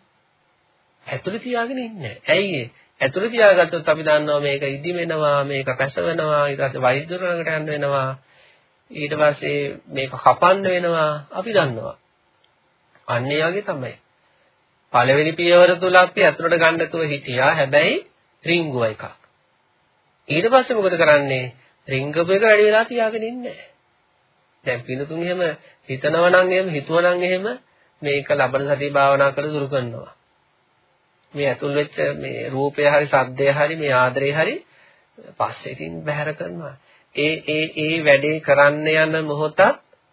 ඇතුළේ තියාගෙන ඉන්නේ. ඇයි ඒ? ඇතුළේ තියාගත්තොත් අපි දන්නවා මේක ඉදි වෙනවා, මේක පැස වෙනවා, ඊට පස්සේ වෛද්‍යවරු ළඟට යන්න වෙනවා. ඊට පස්සේ මේක කපන්න වෙනවා. අපි දන්නවා. අන්න ඒ වගේ තමයි. පළවෙනි පියවර තුල අපි ඇතුළට ගන්න නැතුව හිටියා. හැබැයි රින්ගුව එකක්. ඊට පස්සේ මොකද කරන්නේ? රින්ගපු එක වැඩි වෙලා තියාගෙන ඉන්නේ දැන් පිනතුන් එහෙම හිතනවා නම් එහෙම හිතුවා නම් එහෙම මේක ලබන සතිය භාවනා කරලා දුරු කරනවා. මේ ඇතුල් වෙච්ච මේ රූපය හරි සද්දය හරි මේ ආදරය හරි පස්සේ ඉතින් බැහැර කරනවා. ඒ ඒ ඒ වැඩේ කරන්න යන මොහොතත්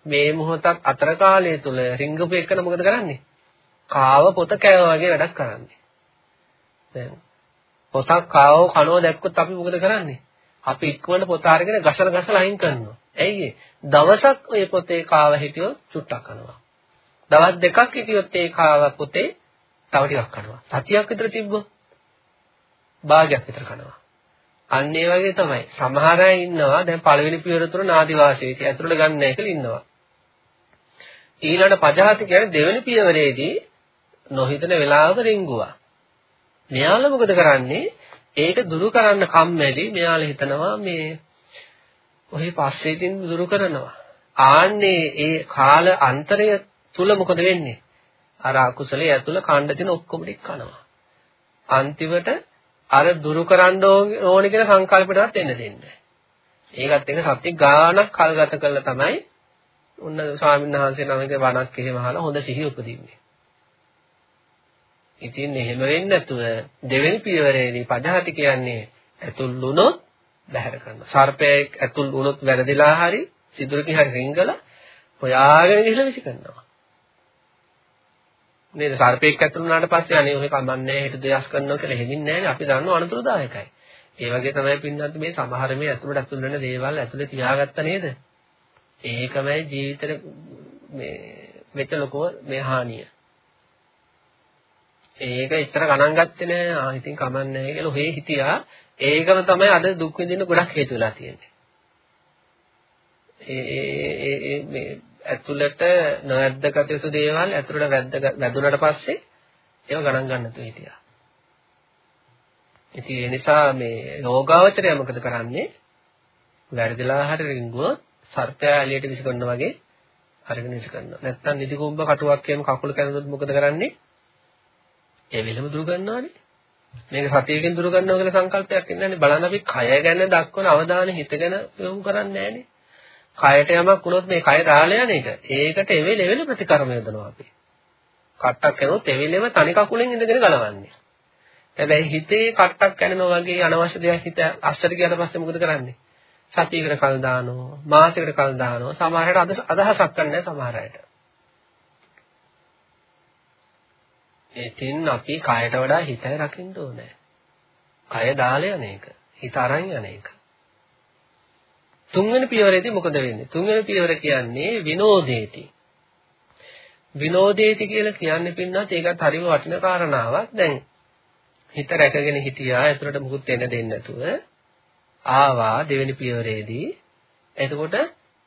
මේ මොහොතක් අතර කාලය තුල රිංගපු එකන මොකද කරන්නේ? කාව පොත කෑව වගේ වැඩක් කරන්නේ. දැන් පොතක් කාව කනෝ දැක්කොත් අපි මොකද කරන්නේ? අපි ඉක්මනට පොත අරගෙන ගසල ගසල අයින් කරනවා. ඇයි දවසක් ඔය පොතේ කාව හිටියොත් චුට්ටක් කනවා. දවස් දෙකක් හිටියොත් ඒ කාව පොතේ තව ටිකක් කනවා. සතියක් විතර තිබ්බොත් භාගයක් විතර කනවා. අන්න ඒ වගේ තමයි. සමහර අය ඉන්නවා දැන් පළවෙනි පියවර තුන නාදි වාසයේ ඇතුළට ගන්න නැහැ කියලා ඉන්නවා. ඊළඟ පජහති කියන්නේ දෙවෙනි පියවරේදී නොහිතන වෙලාවක රිංගුවා. මෙයාලා මොකද කරන්නේ? ඒක දුරු කරන්න කම්මැලි. මෙයාලා හිතනවා මේ ඔහි පස්සේ ඉතින් දුරු කරනවා. ආන්නේ ඒ කාල අන්තරය තුල මොකද වෙන්නේ? අර අකුසලයේ ඇතුළ කණ්ඩ තියෙන ඔක්කොම ටික කනවා. අන්තිමට අර දුරු කරන්න ඕනේ කියන සංකල්පයටවත් එන්න දෙන්නේ ඒකත් එක සත්‍ය ගානක් කල්ගත කරලා තමයි උන්න ස්වාමීන් වහන්සේ නමගේ වණක් එහෙම අහලා හොඳ සිහිය උපදින්නේ. ඉතින් එහෙම වෙන්නේ නැතුව දෙවෙනි පියවරේදී පජහති කියන්නේ ඇතුල් වුණොත් බැහැර කරනවා. සර්පයෙක් ඇතුල් වුණොත් වැරදිලා හරි සිදුරකින් හරි රිංගලා හොයාගෙන ගිහලා විසි කරනවා. නේද සර්පෙක් ඇතුළු වුණාට පස්සේ අනේ ඔය කමන්නේ හිත දෙයස් කරනවා කියලා හෙමින්නේ නැහැ අපි දන්නවා අනතුරුදායකයි. ඒ වගේ තමයි පින්නත් මේ සමහර මේ ඇතුළට ඇතුල් වෙන දේවල් ඇතුළේ තියාගත්ත නේද? ඒකමයි ජීවිතේ මේ වෙච්ච ලොකෝ මේ හානිය. ඒක එච්චර ගණන් ගත්තේ නෑ. ආ ඉතින් කමන්නේ නැහැ කියලා ඔහේ හිටියා. ඒකම තමයි අද දුක් විඳින්න ගොඩක් හේතු වෙලා තියෙන්නේ. ඒ ඒ ඒ මේ ඇතුළට නොවැද්දගත යුතු දේවල් ඇතුළට වැද්ද වැදුනට පස්සේ ඒව ගණන් ගන්න තු හිටියා. ඉතින් ඒ නිසා මේ යෝගාවචරය මොකද කරන්නේ? වැරදිලා හරි රිංගුවොත් සර්පයා එළියට විසිකරන වගේ අරගෙන විසිකරනවා. නැත්තම් නිදි කුඹ කටුවක් එහෙම කකුල කැඩුනොත් මොකද කරන්නේ? ඒ වෙලම දුරු කරනවානේ. මේක සතියකින් දුරු කරනවා කියලා සංකල්පයක් ඉන්නන්නේ බලන්න අපි කය ගැන දක්වන අවධානය හිත ගැන යොමු කරන්නේ නැහනේ. කයට යමක් වුණොත් මේ කය දාලා යන එක. ඒකට එවෙල එවෙල ප්‍රතිකර්ම යොදනවා අපි. කට්ටක් කරනොත් එවෙලෙම තනි කකුලෙන් ඉඳගෙන ගලවන්නේ. හැබැයි හිතේ කට්ටක් කනනවා වගේ අනවශ්‍ය දෙයක් හිත අස්සට ගියාට පස්සේ මොකද කරන්නේ? සතියකට කල් දානවා, මාසයකට කල් දානවා. සමහරකට අදහසක් ගන්නෑ සමහර අයට. ඉතින් අපි කයට වඩා හිතයි රකින්න ඕනේ. කය දාලා යන එක. හිත අරන් යන එක. තුන්වෙනි පියවරේදී මොකද වෙන්නේ? තුන්වෙනි පියවර කියන්නේ විනෝදේති. විනෝදේති කියලා කියන්නේ පින්නත් ඒකත් හරිම වටින කාරණාවක්. දැන් හිත රැකගෙන හිටියා ඇතුළට මුකුත් එන්න දෙන්නේ නැතුව ආවා දෙවෙනි පියවරේදී. එතකොට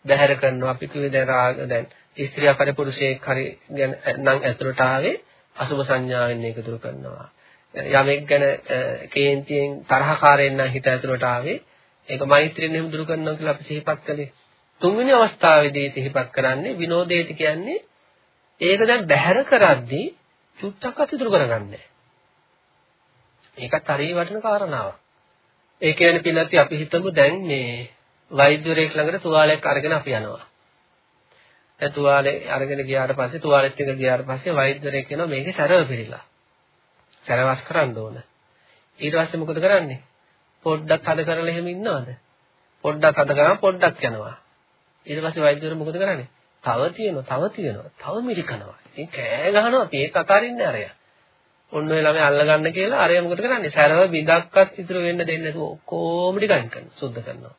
බැහැර කරනවා අපි කිව්වේ දැන් රාග දැන් ස්ත්‍රියක් හරි පුරුෂයෙක් හරි නම් ඇතුළට ආවේ අසුභ සංඥාවෙන් ඒක දුරු කරනවා. යමෙක් ගැන කේන්තියෙන් තරහකාරයෙන් නම් හිත ඇතුළට ආවේ ඒක මෛත්‍රියෙන් එහෙම දුරු කරනවා කියලා අපි සිහිපත් කළේ. තුන්වෙනි අවස්ථාවේදී සිහිපත් කරන්නේ විනෝදේති කියන්නේ ඒක දැන් බැහැර කරද්දී චුට්ටක් අතිදුරු කරගන්නේ. ඒකත් හරිය වටින කාරණාවක්. ඒ කියන්නේ පිළිතුරු අපි හිතමු දැන් මේ වෛද්‍යවරයෙක් ළඟට තුවාලයක් අරගෙන අපි යනවා. දැන් තුවාලේ අරගෙන ගියාට පස්සේ තුවාලෙත් එක ගියාට පස්සේ වෛද්‍යවරයෙක් කියනවා මේකේ සැරව පිළිලා. සැරවස් කරන්න ඕන. ඊට පස්සේ මොකද කරන්නේ? පොඩ්ඩක් හද කරලා එහෙම ඉන්නවද? පොඩ්ඩක් හද කරාම පොඩ්ඩක් යනවා. ඊට පස්සේ වෛද්‍යවරු මොකද කරන්නේ? තව තියෙනවා, තව තියෙනවා, තව මිරිකනවා. ඉතින් කෑ ගහනවා අපි ඒක අතාරින්නේ අරයා. ඔන්න ඔය ළමයි අල්ල ගන්න කියලා අරයා මොකද කරන්නේ? සැරව බිඳක්වත් ඉතුරු වෙන්න දෙන්නේ නැතුව ඔක්කොම ටික අයින් කරනවා, සුද්ධ කරනවා.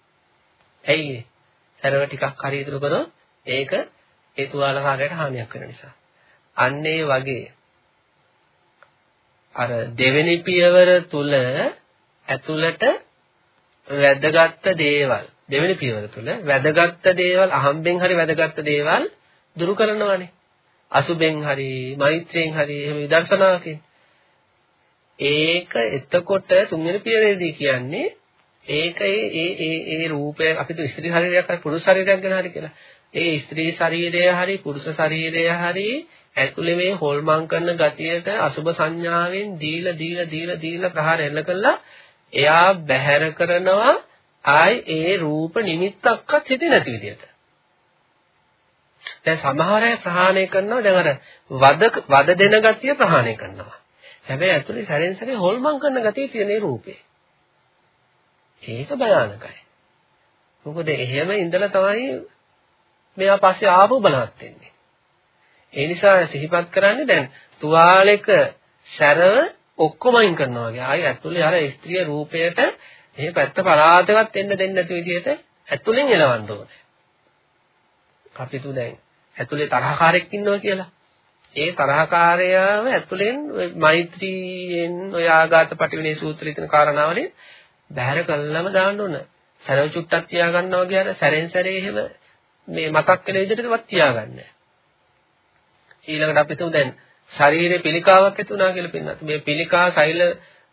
ඇයි ඒ? සැරව ටිකක් හරි ඉතුරු කරොත් ඒක ඒ තුවාලකාරයට හානියක් වෙන නිසා. අන්න ඒ වගේ අර දෙවෙනි පියවර තුල ඇතුළට වැදගත් දේවල් දෙවෙනි පියවර තුල වැදගත් දේවල් අහම්බෙන් හරි වැදගත් දේවල් දුරු කරනවානේ. අසුබෙන් හරි මෛත්‍රියෙන් හරි එහෙම විදර්ශනාවකින්. ඒක එතකොට තුන්වෙනි පියවරේදී කියන්නේ ඒක ඒ ඒ ඒ ඒ රූපය අපිට ස්ත්‍රී ශරීරයක් හරි පුරුෂ ශරීරයක් ගැන හරි කියලා. ඒ ස්ත්‍රී ශරීරය හරි පුරුෂ ශරීරය හරි ඇතුලේ මේ හොල්මන් කරන ගතියට අසුබ සංඥාවෙන් දීලා දීලා දීලා දීලා ප්‍රහාර එල්ල කළා එයා බැහැර කරනවා ආයි ඒ රූප නිමිත්තක්වත් හිතේ නැති විදිහට. දැන් සමහර අය ප්‍රහාණය කරනවා දැන් අර වද වද දෙන ගතිය ප්‍රහාණය කරනවා. හැබැයි ඇතුලේ සැරෙන් සැරේ හොල්මන් කරන ගතිය තියෙන රූපේ. ඒක භයානකයි. මොකද එහෙම ඉඳලා තමයි මෙයා පස්සේ ආපහු බලවත් වෙන්නේ. ඒ නිසා සිහිපත් කරන්නේ දැන් තුවාලෙක සැරව ඔක්කොම අයින් කරනවා වගේ. ආයි ඇතුලේ අර ස්ත්‍රිය රූපයට මේ පැත්ත පරාතවත් එන්න දෙන්නේ නැති විදිහට ඇතුලෙන් එලවන්න ඕනේ. අපි තු දැන් ඇතුලේ තරහකාරයෙක් ඉන්නවා කියලා. ඒ තරහකාරයව ඇතුලෙන් මෛත්‍රියෙන් ඔය ආඝාත පටිවිනේ සූත්‍රයේ තියෙන කාරණාවලින් බැහැර කළාම දාන්න ඕන. සරව චුට්ටක් තියා ගන්නවා කියන සැරෙන් සැරේ එහෙම මේ මතක් වෙන විදිහටවත් තියාගන්න. ඊළඟට අපි තුමු දැන් ශරීරේ පිළිකාවක් ඇති වුණා කියලා පින්නත් මේ පිළිකා සෛල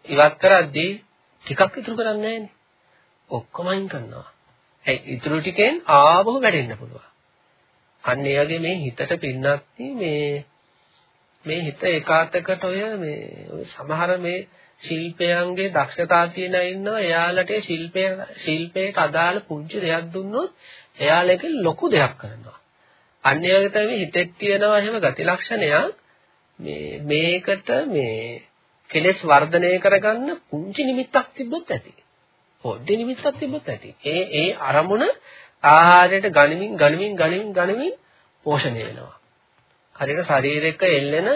ඉවත් කරද්දී ටිකක් ඉතුරු කරන්නේ නැහනේ. ඔක්කොම අයින් කරනවා. ඒ ඉතුරු ටිකෙන් ආවම වැඩෙන්න පුළුවන්. අන්න ඒ වගේ මේ හිතට පින්නත් මේ මේ හිත ඒකාතකට ඔය මේ සමහර මේ ශිල්පයන්ගේ දක්ෂතා තියෙන අය ඉන්නවා එයාලට ශිල්පය ශිල්පයට අදාළ පුංචි දෙයක් දුන්නොත් එයාලක ලොකු දෙයක් කරනවා අන්න ඒ වගේ තමයි හිතෙත් තියෙනවා එහෙම ගති ලක්ෂණයක් මේ මේකට මේ කෙලෙස් වර්ධනය කරගන්න පුංචි නිමිත්තක් තිබ්බොත් ඇති පොඩි නිමිත්තක් තිබ්බොත් ඇති ඒ ඒ අරමුණ ආහාරයට ගනිමින් ගනිමින් ගනිමින් ගනිමින් පෝෂණය වෙනවා හරියට ශරීරයක එල්ලෙන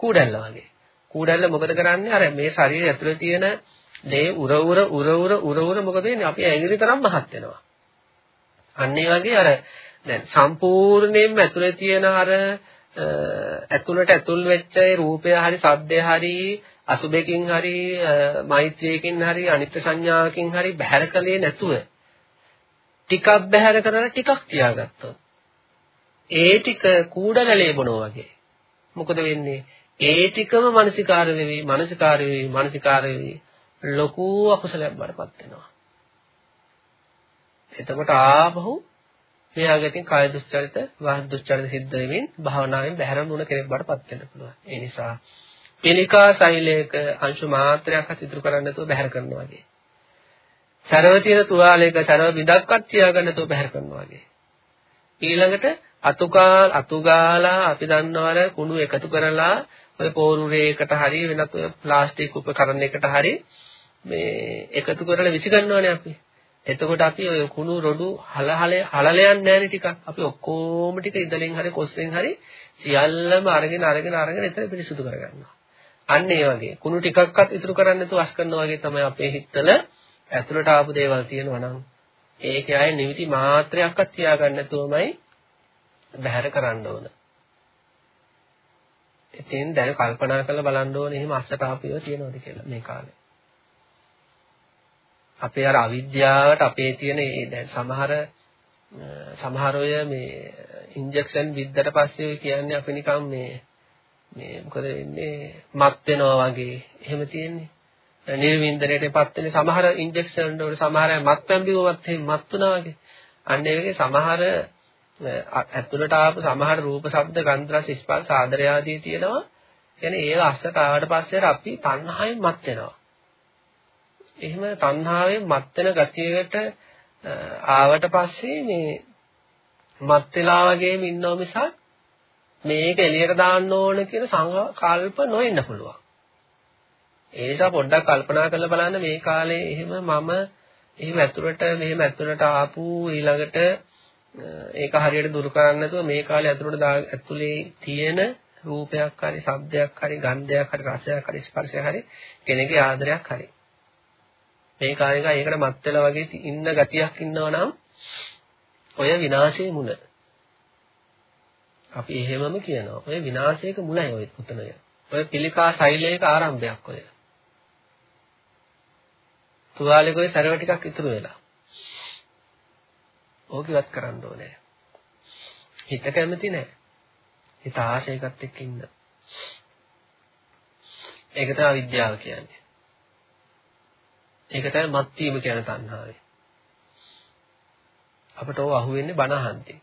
කූඩැල්ල වගේ. කූඩැල්ල මොකද කරන්නේ? අර මේ ශරීරය ඇතුලේ තියෙන දේ උර උර උර උර උර උර මොකද වෙන්නේ? අපි ඇඟිලි තරම් මහත් වෙනවා. අන්න ඒ වගේ අර දැන් සම්පූර්ණයෙන්ම ඇතුලේ තියෙන අර ඇතුළට ඇතුල් වෙච්ච ඒ රූපය හරි සද්දය හරි අසුබෙකින් හරි මෛත්‍රියකින් හරි අනිත්‍ය සංඥාවකින් හරි බැහැර කලේ නැතුව ටිකක් බැහැර කරලා ටිකක් තියාගත්තොත් ඒ ටික කූඩලලේ බොනවා වගේ. මොකද වෙන්නේ? ඒ ටිකම මානසිකාර වෙවි, මානසිකාර වෙවි, මානසිකාර වෙවි ලොකු අකුසලයක් බරපත් වෙනවා. එතකොට ආපහු මෙයාගෙන් කාය දුස්චරිත, වාහ දුස්චරිත සිද්ධ වෙමින් භාවනාවෙන් බැහැරම වුණ කෙනෙක් බරපත් වෙන්න පුළුවන්. ඒ නිසා පිළිකා සෛලයක අංශු මාත්‍රයක් අතිතුරු කරන්න නැතුව බැහැර කරනවා වගේ. සරව තියෙන තුවාලයක සරව බිඳක්වත් තියාගන්න නැතුව බැහැර කරනවා වගේ. ඊළඟට අතුගාල අතුගාලා අපි දන්නවර කුණු එකතු කරලා ඔය පෝරුරේකට හරි වෙනත් ඔය ප්ලාස්ටික් උපකරණයකට හරි මේ එකතු කරලා විසි ගන්නවනේ අපි. එතකොට අපි ඔය කුණු රොඩු හලහලේ හලලයන් නැහැනේ ටිකක්. අපි ඔක්කොම ටික ඉදලෙන් හරි කොස්සෙන් හරි සියල්ලම අරගෙන අරගෙන අරගෙන එතන පිරිසුදු කරගන්නවා. අන්න ඒ වගේ කුණු ටිකක්වත් ඉතුරු කරන්නේ නැතුව අස් කරනවා වගේ තමයි අපේ හිතවල ඇතුළට ආපු දේවල් තියෙනවා නම් ඒකේ අය නිවිති මාත්‍රයක්වත් තියාගන්න නැතුවමයි බැහැර කරන්න ඕන. ඉතින් දැන් කල්පනා කරලා බලන්න ඕනේ එහෙම අස්සට ආපියව තියෙනවද කියලා මේ කාලේ. අපේ අර අවිද්‍යාවට අපේ තියෙන ඒ දැන් සමහර සමහර අය මේ ඉන්ජෙක්ෂන් විද්දට පස්සේ කියන්නේ අපි නිකන් මේ මේ මොකද වෙන්නේ මත් වෙනවා වගේ එහෙම තියෙන්නේ. නිර්වින්දනයටපත් වෙන සමහර ඉන්ජෙක්ෂන් වල සමහර අය මත් පැම්බිවවත් එහෙම මත් වුණා වගේ. අන්න ඒ වගේ සමහර ඇතුළට ආපු සමහර රූප, ශබ්ද, ගන්ධ, රස, ස්පර්ශ, ආදරය ආදී තියෙනවා. කියන්නේ ඒව අස්සට ආවට පස්සේ අපි තණ්හාවෙන් මත් වෙනවා. එහෙම තණ්හාවෙන් මත් වෙන ගතියකට ආවට පස්සේ මේ මත් වෙලා වගේම ඉන්නව මිසක් මේක එළියට දාන්න ඕන කියන සංකල්ප නොවෙන්න පුළුවන්. ඒ නිසා පොඩ්ඩක් කල්පනා කරලා බලන්න මේ කාලේ එහෙම මම එහෙම ඇතුළට මෙහෙම ඇතුළට ආපු ඊළඟට ඒක හරියට දුරු කරන්නේ නැතුව මේ කාලේ ඇතුළට ඇතුලේ තියෙන රූපයක් හරි, ශබ්දයක් හරි, ගන්ධයක් හරි, රසයක් හරි, ස්පර්ශයක් හරි කෙනෙකුගේ ආදරයක් හරි. මේ කාලේක ඒකට මත් වෙලා වගේ ඉන්න ගතියක් ඉන්නවා නම් ඔය විනාශයේ මුල. අපි එහෙමම කියනවා. ඔය විනාශයක මුලයි ඔය උතනය. ඔය පිළිකා ශෛලයක ආරම්භයක් ඔය. තුවාලෙක ඔය සරව ටිකක් ඉතුරු වෙලා. ඕක ඉවත් කරන්න ඕනේ. හිත කැමති නැහැ. හිත ආශයකට එක්ක ඉන්න. ඒක තමයි විද්‍යාව කියන්නේ. ඒක තමයි මත් වීම කියන තණ්හාවේ. අපට ඕව අහුවෙන්නේ බණ අහන්දී.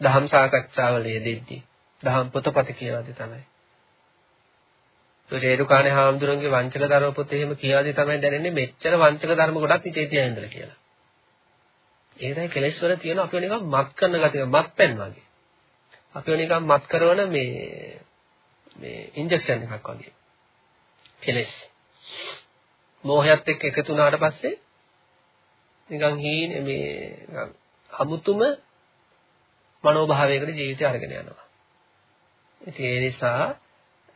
දහම් සාකච්ඡාවල යෙදෙද්දී දහම් පොතපත කියලාදී තමයි. ඒ රේරුකාණේ හාමුදුරන්ගේ වංචක ධර්ම පොත එහෙම කියලාදී තමයි දැනෙන්නේ මෙච්චර වංචක ධර්ම ගොඩක් ඉතේ තියා ඉඳලා කියලා. ඒ තමයි කෙලෙස් වල තියෙන අපිව නිකන් මත් කරන ගතිය මත් පෙන් වගේ. අපිව නිකන් මත් කරන මේ මේ ඉන්ජෙක්ෂන් එකක් වගේ. කෙලෙස්. මෝහයත් එක්ක එකතු වුණාට පස්සේ නිකන් හීන මේ නිකන් අමුතුම මනෝභාවයකට ජීවිතය අරගෙන යනවා. ඉතින් ඒ නිසා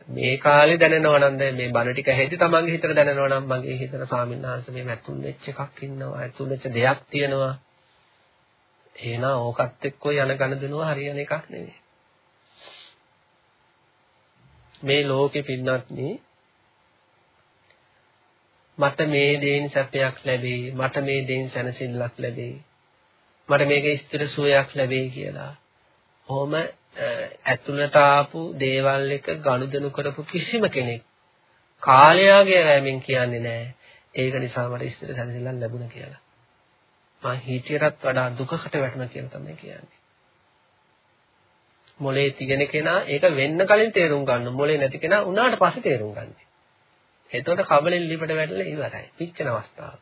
මේ කාලේ දැනෙනවා නම් දැන් මේ බණ ටික ඇහෙද්දි තමන්ගේ හිතට දැනෙනවා නම් මගේ හිතට ස්වාමීන් වහන්සේ මේ ඇතුල් වෙච්ච එකක් ඉන්නවා ඇතුල් වෙච්ච දෙයක් තියෙනවා එහෙනම් ඕකත් එක්ක යන ගණ දෙනවා හරියන එකක් නෙවෙයි මේ ලෝකෙ පින්නත්නි මට මේ දේන් සැපයක් ලැබෙයි මට මේ දේන් සැනසෙල්ලක් ලැබෙයි මට මේක ස්ථිර සුවයක් ලැබෙයි කියලා. කොහොම ඇතුළට ආපු දේවල් එක ගනුදෙනු කරපු කිසිම කෙනෙක් කාලයාගේ වැයමින් කියන්නේ නැහැ. ඒක නිසා මට ස්ථිර සැනසෙල්ලක් ලැබුණා කියලා. මං හිතියටත් වඩා දුකකට වැටුණා කියලා තමයි කියන්නේ. මොලේ තිගෙන කෙනා ඒක වෙන්න කලින් තේරුම් ගන්න. මොලේ නැති කෙනා උනාට පස්සේ තේරුම් ගන්න. එතකොට කබලෙන් ලිපට වැටලා ඉවරයි. පිච්චෙන අවස්ථාව.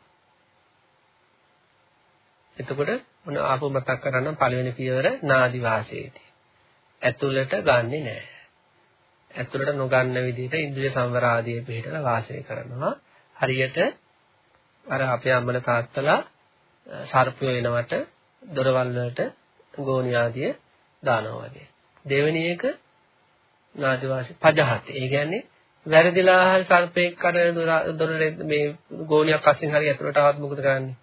එතකොට මොන ආපහු මතක් කරගන්න පළවෙනි පියවර නාදි වාසයේදී. ඇතුළට ගන්නෙ නෑ. ඇතුළට නොගන්න විදිහට ඉන්ද්‍රිය සංවර ආදී පිළිටලා වාසය කරනවා. හරියට අර අපේ අම්මල තාත්තලා සර්පය වෙනවට දොරවල් වලට ගෝණි ආදිය දානවා වගේ. දෙවෙනි එක නාදි වාසය පජහත්. ඒ කියන්නේ වැරදිලා හරි සර්පෙක් අර දොර මේ ගෝණියක් අස්සින් හරි ඇතුළට ආවත් මොකද කරන්නේ?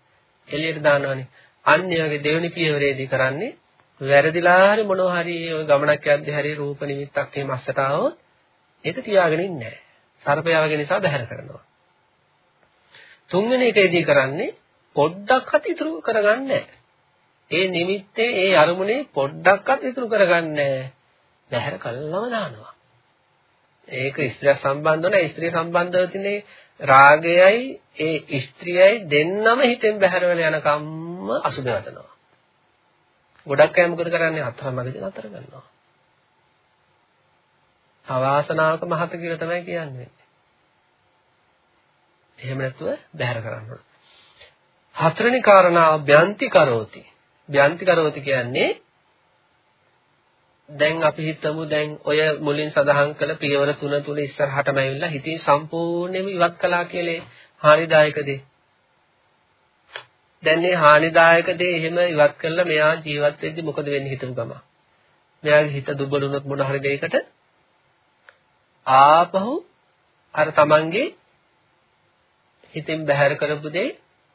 එළියට දානවනේ. අන්න ඒ වගේ දෙවෙනි පියවරේදී කරන්නේ වැරදිලා හරි මොනවා හරි ඔය ගමනක් යද්දී හරි රූප නිමිත්තක් එහෙම අස්සට ආවොත් ඒක තියාගෙන ඉන්නේ නැහැ. සර්පයාවගේ නිසා බැහැර කරනවා. තුන්වෙනි එකේදී කරන්නේ පොඩ්ඩක්වත් ඉතුරු කරගන්නේ ඒ නිමිත්තේ ඒ අරමුණේ පොඩ්ඩක්වත් ඉතුරු කරගන්නේ බැහැර කළම දානවා. ඒක ස්ත්‍රිය සම්බන්ධව නැහැ. ස්ත්‍රිය සම්බන්ධව තියෙන්නේ රාගයයි ඒ ස්ත්‍රියයි දෙන්නම හිතෙන් බැහැර වෙලා යනකම්ම අසුබ වටනවා. ගොඩක් අය මොකද කරන්නේ අතරමඟදී නතර කරනවා. අවාසනාවක මහත කියලා තමයි කියන්නේ. එහෙම නැතුව බැහැර කරන්න ඕන. හතරෙනි කාරණාව බ්‍යන්ති කරෝති. බ්‍යන්ති කරෝති කියන්නේ දැන් අපි හිතමු දැන් ඔය මුලින් සඳහන් කළ පියවර තුන තුන ඉස්සරහටම ඇවිල්ලා හිතින් සම්පූර්ණයෙන්ම ඉවත් කළා කියලා හානිදායක දේ. දැන් මේ හානිදායක දේ එහෙම ඉවත් කළා මෙයා ජීවත් වෙද්දි මොකද වෙන්නේ හිතමු ගම. මෙයාගේ හිත දුබල වුණොත් මොන හරි දෙයකට ආපහු අර තමන්ගේ හිතෙන් බැහැර කරපු දේ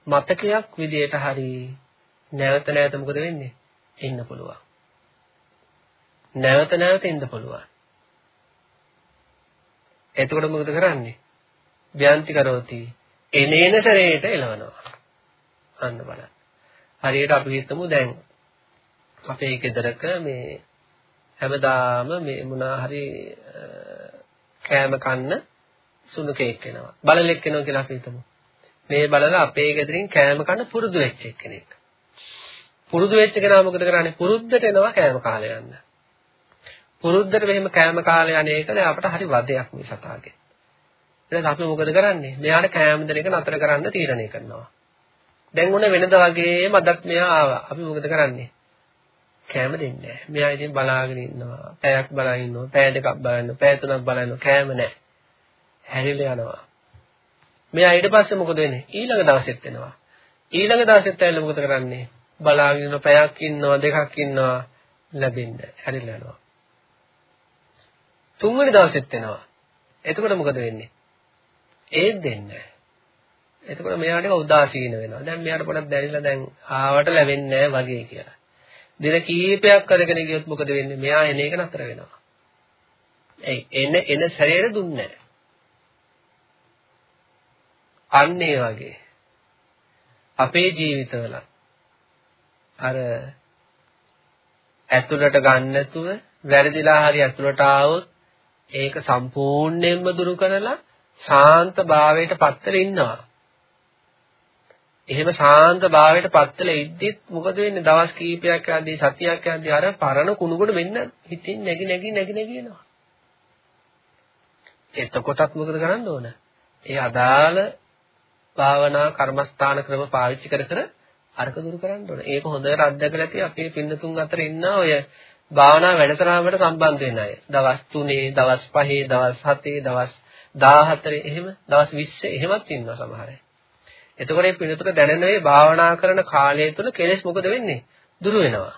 මතකයක් විදියට හරි නැවත නැවත මොකද වෙන්නේ? ඉන්න පුළුවන්. නැවත නැවත ඉන්න පුළුවන්. එතකොට මොකද කරන්නේ? ව්‍යන්ති කරෝති. එනේන සරේට එලවනවා. අන්න බලන්න. හරියට අපි හිතමු දැන් අපේ ගෙදරක මේ හැමදාම මේ මොනා හරි කෑම කන්න සුනුකෙක් එනවා. බලලෙක් එනවා කියලා අපි හිතමු. මේ බලලා අපේ ගෙදරින් කෑම කන්න පුරුදු වෙච්ච කෙනෙක්. පුරුදු වෙච්ච කෙනා මොකද කරන්නේ? පුරුද්දට එනවා කෑම කාලේ යන්න. පුරුද්දට මෙහෙම කෑම කාලේ යන්නේ ඒකනේ අපට හරි වදයක් මේ සතාගේ. ඊට අපි මොකද කරන්නේ? මෙයාට කෑම දෙන එක නතර කරන්න තීරණය කරනවා. දැන් උන වෙනද වගේම අදත් මෙයා ආවා. අපි මොකද කරන්නේ? කෑම දෙන්නේ නැහැ. මෙයා ඉතින් බලාගෙන ඉන්නවා. පැයක් බලාගෙන ඉන්නවා. පැය දෙකක් බලනවා. පැය තුනක් බලනවා. කෑම නැහැ. හැරිලා යනවා. මෙයා ඊට පස්සේ මොකද වෙන්නේ? ඊළඟ දවසෙත් එනවා. ඊළඟ දවසෙත් ඇවිල්ලා මොකද කරන්නේ? බලාගෙන ඉන්නවා. පැයක් ඉන්නවා. දෙකක් ඉන්නවා. ලැබෙන්නේ නැහැ. හැරිලා යනවා. තුන්වෙනි දවසෙත් එනවා. එතකොට මොකද වෙන්නේ? ඒත් දෙන්නේ එතකොට මෙයාට උදාසීන වෙනවා. දැන් මෙයාට පොඩක් දැරිලා දැන් ආවට ලැබෙන්නේ වගේ කියලා. දින කීපයක් කරගෙන ගියොත් මොකද වෙන්නේ? මෙයා එන එක නතර වෙනවා. එයි එන එන සැරේට දුන්නේ අන්න ඒ වගේ අපේ ජීවිතවල අර ඇතුළට ගන්න නැතුව වැරදිලා හරි ඇතුළට ආවොත් ඒක සම්පූර්ණයෙන්ම දුරු කරලා ශාන්ත භාවයට පත්තල ඉන්නවා. එහෙම ශාන්ත භාවයට පත්තල ඉද්දිත් මොකද වෙන්නේ? දවස් කීපයක් යද්දී සතියක් යද්දී අර පරණ කුණුගොඩ වෙන්න හිතින් නැగి නැగి නැగి නැగి යනවා. එතකොටත් මොකද කරන්න ඕන? ඒ අදාළ භාවනා කර්මස්ථාන ක්‍රම පාවිච්චි කර කර අරක දුරු කරන්න ඕන. ඒක හොඳට අත්දැකලා තිය අපේ පින්නතුන් අතර ඉන්න ඔය භාවනා වැඩසටහනකට සම්බන්ධ වෙන අය. දවස් 3, දවස් 5, දවස් 7, දවස් 14 එහෙම දවස් 20 එහෙමත් ඉන්නවා සමහර අය. එතකොට මේ පිළිතුර දැනෙන මේ භාවනා කරන කාලය තුල කෙලෙස් මොකද වෙන්නේ? දුරු වෙනවා.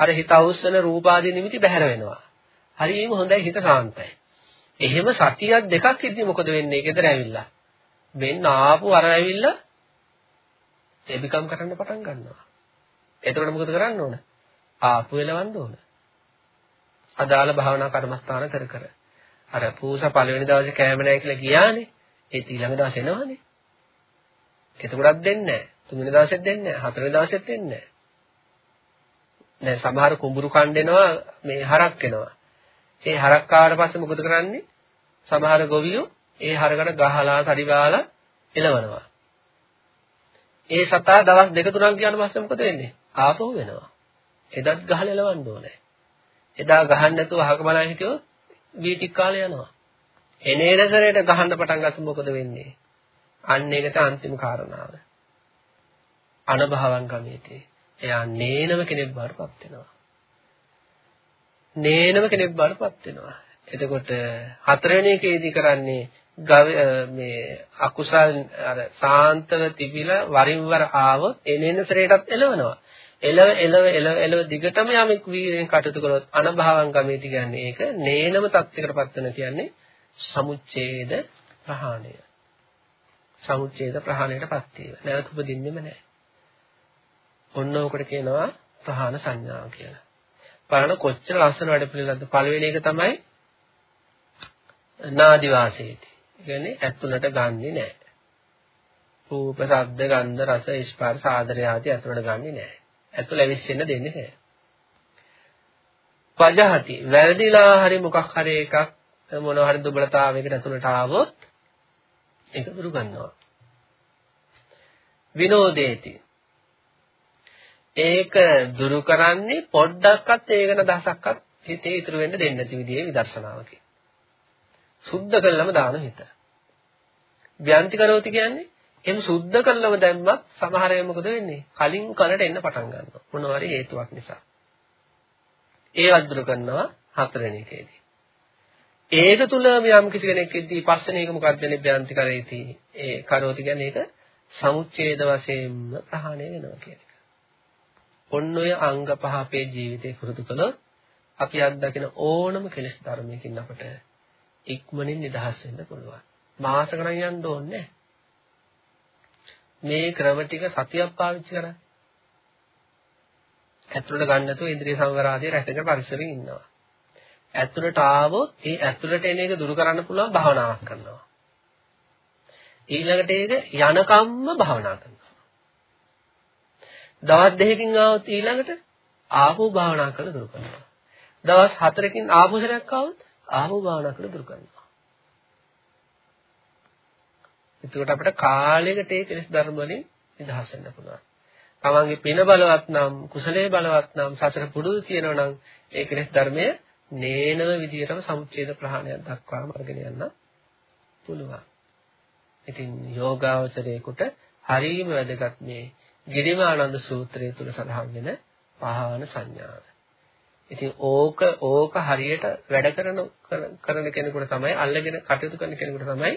අර හිත අවුස්සන රූපාදී නිමිති බැහැර වෙනවා. හරියම හොඳයි හිත සාන්තයි. එහෙම සතියක් දෙකක් ඉද්දි මොකද වෙන්නේ? ගෙදර ඇවිල්ලා. මෙන්න ආපු අර ඇවිල්ලා එබිකම් කරන්න පටන් ගන්නවා. එතකොට මොකද කරන්න ඕන? ආපු එලවන්න ඕන. අදාළ භාවනා කර්මස්ථාන කර කර. අර පූසා පළවෙනි දවසේ කෑම නැහැ කියලා ගියානේ. ඒත් ඊළඟ දවසේ එනවනේ. එතකොටත් දෙන්නේ නැහැ. තුන්වෙනි දවසෙත් දෙන්නේ නැහැ. හතරවෙනි දවසෙත් දෙන්නේ නැහැ. දැන් සමහර කුඹුරු කණ්ඩෙනවා මේ හරක් එනවා. ඒ හරක් ආවට පස්සේ මොකද කරන්නේ? සමහර ගොවියෝ ඒ හරකට ගහලා තඩිවාලා එලවනවා. ඒ සතා දවස් දෙක තුනක් ගියාට පස්සේ මොකද වෙන්නේ? ආපහු වෙනවා. එදත් ගහලා එලවන්න ඕනේ. එදා ගහන්න නැතුව අහක බලන් හිටියොත් වීටික් කාලේ යනවා. එනේන සැරේට ගහන්න පටන් ගත්තොත් මොකද වෙන්නේ? අන්න ඒකට අන්තිම කාරණාව. අනභවං ගමේතේ. එයා නේනම කෙනෙක් බාටපත් වෙනවා. නේනම කෙනෙක් බාටපත් වෙනවා. එතකොට හතරවෙනි එකේදී කරන්නේ මේ අකුසල් අර සාන්තව තිබිලා වරින් වර ආවොත් එනේන සරේටත් එලවනවා. එලව එලව එලව එලව දිගටම යමෙක් වීරෙන් කටයුතු කරොත් අනභවං ගමේති කියන්නේ ඒක නේනම තත්යකටපත් වෙන කියන්නේ සමුච්ඡේද ප්‍රහාණය. සමුච්ඡේද ප්‍රහාණයටපත් වීම. නැවත උපදින්නෙම නැහැ. ඔන්න ඕකට කියනවා ප්‍රහාණ සංඥාව කියලා. බලන්න කොච්චර ලස්සන වැඩ පිළිවෙලක්ද පළවෙනි එක තමයි නාදි වාසයේදී. ඒ කියන්නේ ඇතුළට ගන්නෙ නැහැ. රූප, ශබ්ද, ගන්ධ, රස, ස්පර්ශ, ආදරය ආදී ඇතුළට ගන්නෙ නැහැ. ඇතුළ ඇවිස්සෙන්න දෙන්නේ නැහැ. පජහති වැරදිලා හරි මොකක් හරි එකක් මොනවා හරි දුබලතාවයකට ඇතුළට ආවොත් ඒක දුරු කරනවා. විනෝදේති ඒක දුරු කරන්නේ පොඩ්ඩක්වත් ඒකන දහසක්වත් හිතේ ඉතුරු වෙන්න දෙන්නේ නැති විදිහේ විදර්ශනාවකින්. සුද්ධ කළම දාන හිත. ව්‍යන්ති කරෝති කියන්නේ එහෙම සුද්ධ කළම දැම්මත් සමහර අය මොකද වෙන්නේ? කලින් කලට එන්න පටන් ගන්නවා. මොනවා හරි හේතුවක් නිසා. ඒවත් දුරු කරනවා හතරවෙනි එකේදී. ඒක තුල යම් කිසි කෙනෙක් ඉද්දී පස්වෙනි එක මොකක්ද නේ ව්‍යන්ති කරේති. ඒ කරෝති කියන්නේ ඒක සමුච්ඡේද වශයෙන්ම ප්‍රහාණය වෙනවා කියන එක. ඔන්න ඔය අංග පහ අපේ ජීවිතේ පුරුදු කළොත් අපි අත්දකින ඕනම කෙලෙස් ධර්මයකින් අපට ඉක්මනින් නිදහස් වෙන්න පුළුවන්. මාස ගණන් යන්න ඕනේ මේ ක්‍රම ටික සතියක් පාවිච්චි කරා. ඇතුළට ගන්න නැතුව ඉන්ද්‍රිය සංවරාදී රැකගෙන පරිසරයෙන් ඉන්නවා. ඇතුළට ආවොත් ඒ ඇතුළට එන එක දුරු කරන්න පුළුවන් භාවනාවක් කරනවා. ඊළඟට ඒක යනකම්ම භාවනා කරනවා. දවස් දෙකකින් ආවොත් ඊළඟට ආපෝ භාවනා කරලා දුරු කරනවා. දවස් හතරකින් ආපෝ සරයක් ආවොත් ආපෝ භාවනා කරලා දුරු කරනවා. එතකොට අපිට කාලයකට ඒ කෙලෙස් ධර්ම වලින් නිදහස් වෙන්න පුළුවන්. තමන්ගේ පින බලවත් නම් කුසලයේ බලවත් නම් සසර පුරුදු තියෙනවා නම් ඒ කෙලෙස් ධර්මය නේනම විදියටම සමුච්ඡේද ප්‍රහාණයක් දක්වාම අරගෙන යන්න පුළුවන්. ඉතින් යෝගාවචරයේකට හරීම වැදගත් මේ ගිරිමානන්ද සූත්‍රය තුල සඳහන් වෙන පහාන සංඥාව. ඉතින් ඕක ඕක හරියට වැඩ කරන කරන කෙනෙකුට තමයි අල්ලගෙන කටයුතු කරන කෙනෙකුට තමයි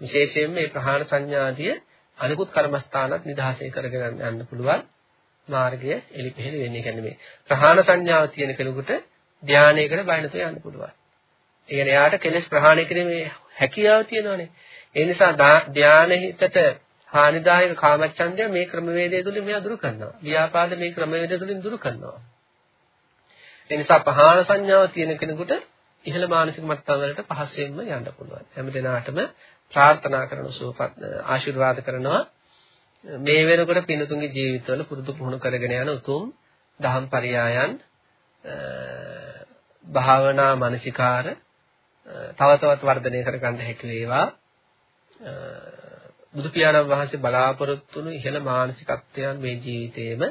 විශේෂයෙන්ම මේ ප්‍රහාණ සංඥාදිය අනිකුත් කර්මස්ථානත් නිදහසේ කරගෙන යන්න පුළුවන් මාර්ගය එලිපෙහෙල වෙන්නේ. කියන්නේ මේ ප්‍රහාණ සංඥාව තියෙන කෙනෙකුට ධානයකට බය නැතුව යන්න පුළුවන්. ඒ කියන්නේ එයාට කෙලෙස් ප්‍රහාණය කිරීමේ හැකියාව තියෙනවානේ. ඒ නිසා ධානය හිතට හානිදායක කාමච්ඡන්දය මේ ක්‍රමවේදය තුලින් මෙයා දුරු කරනවා. ව්‍යාපාද මේ ක්‍රමවේදය තුලින් දුරු කරනවා. ඒ නිසා පහාන සංඥාව තියෙන කෙනෙකුට ඉහළ මානසික මට්ටම් වලට පහසෙන්ම යන්න පුළුවන්. හැම දිනාටම ප්‍රාර්ථනා කරන සුවපත් ආශිර්වාද කරනවා. මේ වෙනකොට පින්තුන්ගේ ජීවිතවල පුරුදු පුහුණු කරගෙන යන උතුම් දහම් පරයයන් භාවනා මානසිකාර තව තවත් වර්ධනය කරගන්න හැකි වේවා. බුදු පියාණන් වහන්සේ බලාපොරොත්තු වුණු ඉහළ මානසිකත්වයන් මේ ජීවිතේම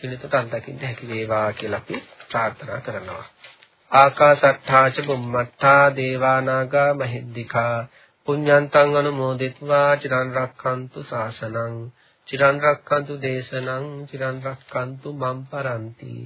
පිළිතුරට අත්දකින්න හැකි වේවා කියලා අපි ප්‍රාර්ථනා කරනවා. ආකාසට්ඨා ච බුම්මට්ඨා දේවා නාග මහිද්దికා පුඤ්ඤන්තං අනුමෝදිත्वा චිරන් රක්ඛන්තු ශාසනං. චිරන් රක්ඛන්තු දේශනං චිරන් රක්ඛන්තු මම් පරන්ති.